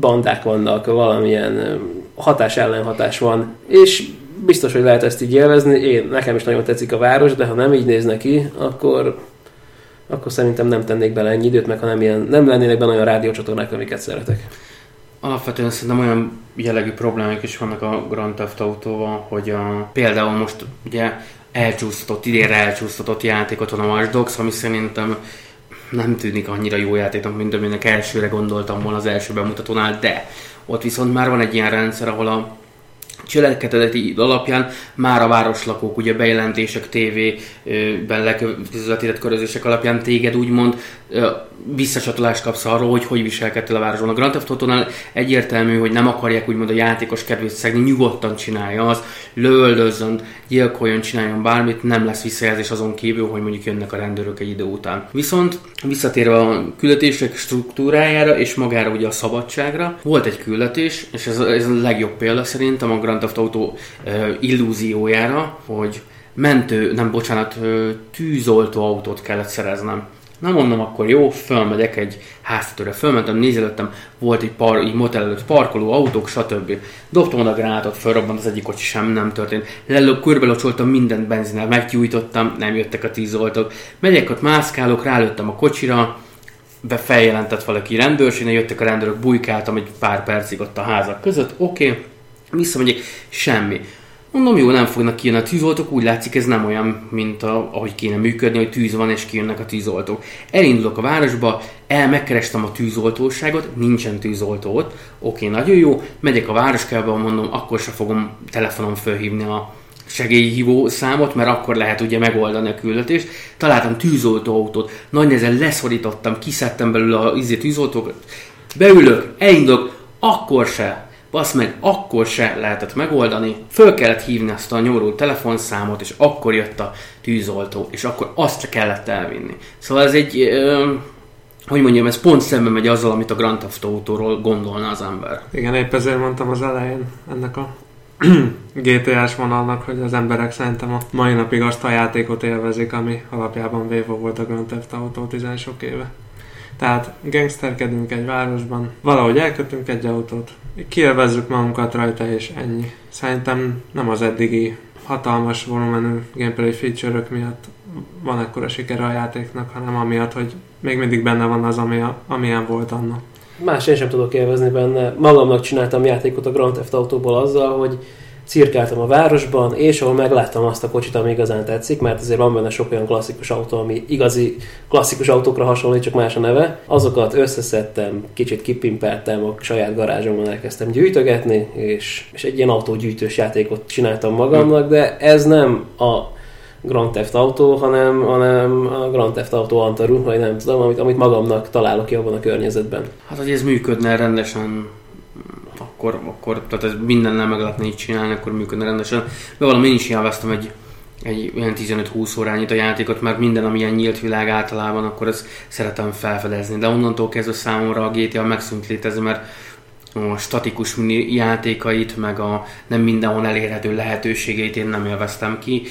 bandák vannak, valamilyen hatás ellenhatás van, és biztos, hogy lehet ezt így élvezni. Én, nekem is nagyon tetszik a város, de ha nem így néz neki, akkor, akkor szerintem nem tennék bele ennyi időt, meg ha nem, ilyen, nem lennének benne olyan rádiócsatornák, amiket szeretek. Alapvetően szerintem olyan jellegű problémák is vannak a Grand Theft Autóval, hogy a, például most ugye elcsúsztatott, idénre elcsúsztatott játékot van a Watch Dogs, ami szerintem nem tűnik annyira jó játéknak, mint aminek elsőre gondoltam volna az első bemutatónál, de ott viszont már van egy ilyen rendszer, ahol a cselekedeti alapján már a városlakók, ugye bejelentések, tévében leközvetített körözések alapján téged úgymond visszacsatolást kapsz arról, hogy hogy viselkedtél a városban. A Grand Theft Auto-nál egyértelmű, hogy nem akarják úgymond a játékos kedvét szegni, nyugodtan csinálja az, lövöldözzön, gyilkoljon, csináljon bármit, nem lesz visszajelzés azon kívül, hogy mondjuk jönnek a rendőrök egy idő után. Viszont visszatérve a küldetések struktúrájára és magára ugye a szabadságra, volt egy küldetés, és ez, ez a legjobb példa szerintem a Grand Theft Auto illúziójára, hogy mentő, nem bocsánat, tűzoltó autót kellett szereznem. Na mondom, akkor jó, fölmegyek egy háztetőre, fölmentem, nézelődtem, volt egy, par, egy motel előtt parkoló, autók, stb. Dobtam oda a gránátot, felrobbant az egyik kocsi, sem nem történt. Lelő, körbelocsoltam mindent benzinnel, meggyújtottam, nem jöttek a tízoltók. Megyek ott, mászkálok, rálőttem a kocsira, be feljelentett valaki rendőrségnél, jöttek a rendőrök, bujkáltam egy pár percig ott a házak között, oké, okay. Visszamegyek, semmi. Mondom, jó, nem fognak kijönni a tűzoltók, úgy látszik ez nem olyan, mint a, ahogy kéne működni, hogy tűz van és kijönnek a tűzoltók. Elindulok a városba, el megkerestem a tűzoltóságot, nincsen tűzoltó ott, oké, nagyon jó, megyek a városkába, mondom, akkor se fogom telefonon felhívni a segélyhívó számot, mert akkor lehet ugye megoldani a küldetést. Találtam tűzoltóautót, nagy nehezen leszorítottam, kiszedtem belőle a izé tűzoltókat, beülök, elindulok, akkor se, basz meg, akkor se lehetett megoldani. Föl kellett hívni azt a nyomorult telefonszámot, és akkor jött a tűzoltó, és akkor azt kellett elvinni. Szóval ez egy, ö, hogy mondjam, ez pont szembe megy azzal, amit a Grand Theft Auto-ról gondolna az ember. Igen, épp ezért mondtam az elején ennek a GTA-s vonalnak, hogy az emberek szerintem a mai napig azt a játékot élvezik, ami alapjában véve volt a Grand Theft Auto 10 sok éve. Tehát gangsterkedünk egy városban, valahogy elkötünk egy autót, kielvezzük magunkat rajta, és ennyi. Szerintem nem az eddigi hatalmas volumenű gameplay feature miatt van ekkora sikere a játéknak, hanem amiatt, hogy még mindig benne van az, ami a, amilyen volt annak. Más én sem tudok élvezni benne. Magamnak csináltam játékot a Grand Theft Autóból azzal, hogy cirkáltam a városban, és ahol megláttam azt a kocsit, ami igazán tetszik, mert azért van benne sok olyan klasszikus autó, ami igazi klasszikus autókra hasonlít, csak más a neve. Azokat összeszedtem, kicsit kipimpeltem, a saját garázsomban elkezdtem gyűjtögetni, és, és egy ilyen autógyűjtős játékot csináltam magamnak, de ez nem a Grand Theft Auto, hanem, hanem a Grand Theft Auto Antaru, vagy nem tudom, amit, amit magamnak találok jobban a környezetben. Hát, hogy ez működne rendesen, akkor, akkor tehát ez mindennel meg lehetne így csinálni, akkor működne rendesen. De valami én is élveztem egy, egy olyan 15-20 órányit a játékot, mert minden, ami ilyen nyílt világ általában, akkor ezt szeretem felfedezni. De onnantól kezdve számomra a GTA megszűnt létezni, mert a statikus játékait, meg a nem mindenhol elérhető lehetőségeit én nem élveztem ki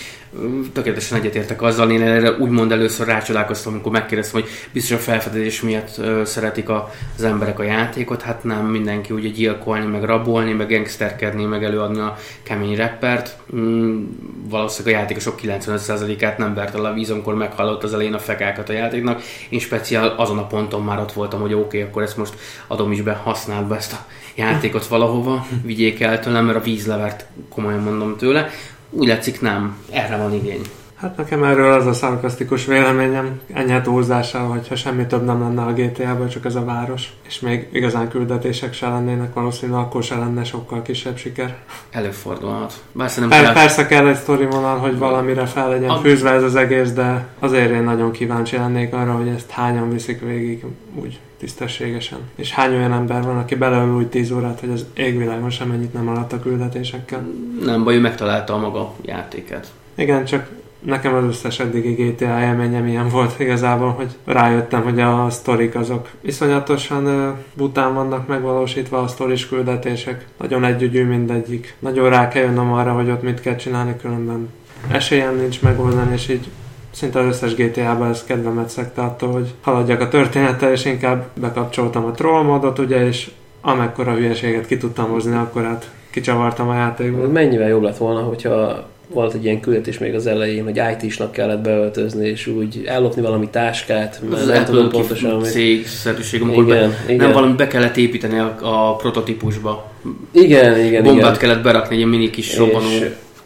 tökéletesen egyetértek azzal, én erre úgymond először rácsodálkoztam, amikor megkérdeztem, hogy biztos a felfedezés miatt ö, szeretik az emberek a játékot, hát nem mindenki ugye gyilkolni, meg rabolni, meg gangsterkedni, meg előadni a kemény reppert. Mm, valószínűleg a játékosok 95%-át nem vert el a víz, amikor meghallott az elején a fekákat a játéknak. Én speciál azon a ponton már ott voltam, hogy oké, okay, akkor ezt most adom is be, használd be ezt a játékot valahova, vigyék el tőlem, mert a víz levert, komolyan mondom tőle. Úgy látszik nem, erre van igény. Hát nekem erről az a szarkasztikus véleményem, ennyi túlzással, hogyha semmi több nem lenne a GTA-ban, csak ez a város, és még igazán küldetések se lennének, valószínűleg akkor se lenne sokkal kisebb siker. Előfordulhat. Bár per, kell... Persze kell egy sztori vonal, hogy valamire fel legyen a... fűzve ez az egész, de azért én nagyon kíváncsi lennék arra, hogy ezt hányan viszik végig úgy tisztességesen. És hány olyan ember van, aki beleül úgy 10 órát, hogy az égvilágon sem ennyit nem alatt a küldetésekkel? Nem baj, ő megtalálta a maga játéket. Igen, csak nekem az összes eddigi GTA élményem ilyen volt igazából, hogy rájöttem, hogy a sztorik azok iszonyatosan bután vannak megvalósítva a sztoris küldetések. Nagyon együgyű mindegyik. Nagyon rá kell jönnöm arra, hogy ott mit kell csinálni, különben esélyem nincs megoldani, és így szinte az összes GTA-ban ez kedvemet szekte attól, hogy haladjak a történettel, és inkább bekapcsoltam a troll módot, ugye, és amekkora hülyeséget ki tudtam hozni, akkor hát kicsavartam a játékból. Mennyivel jobb lett volna, hogyha volt egy ilyen küldetés még az elején, hogy IT-snak kellett beöltözni, és úgy ellopni valami táskát, mert nem tudom pontosan, hogy... cégszerűség, amikor igen, be, igen. nem valami be kellett építeni a, a prototípusba. Igen, igen, Bombát igen. kellett berakni, egy ilyen mini kis robbanó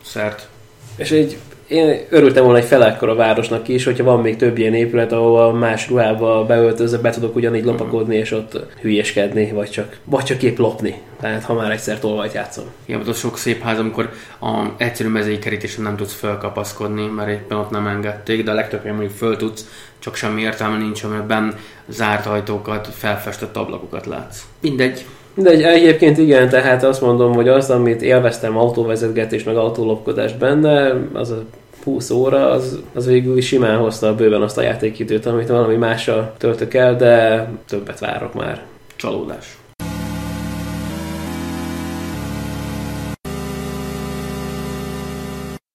szert. És egy én örültem volna egy a városnak is, hogyha van még több ilyen épület, ahol más ruhába beöltözve be tudok ugyanígy lopakodni, és ott hülyeskedni, vagy csak, vagy csak épp lopni. Tehát ha már egyszer tolvajt játszom. Igen, ott sok szép ház, amikor a egyszerű mezei kerítésen nem tudsz felkapaszkodni, mert éppen ott nem engedték, de a legtöbb helyen mondjuk föl tudsz, csak semmi értelme nincs, amiben zárt ajtókat, felfestett ablakokat látsz. Mindegy, de egy, egyébként igen, tehát azt mondom, hogy az, amit élveztem autóvezetgetés, meg autólopkodás benne, az a 20 óra, az, az végül is simán hozta bőven azt a játékidőt, amit valami mással töltök el, de többet várok már. Csalódás.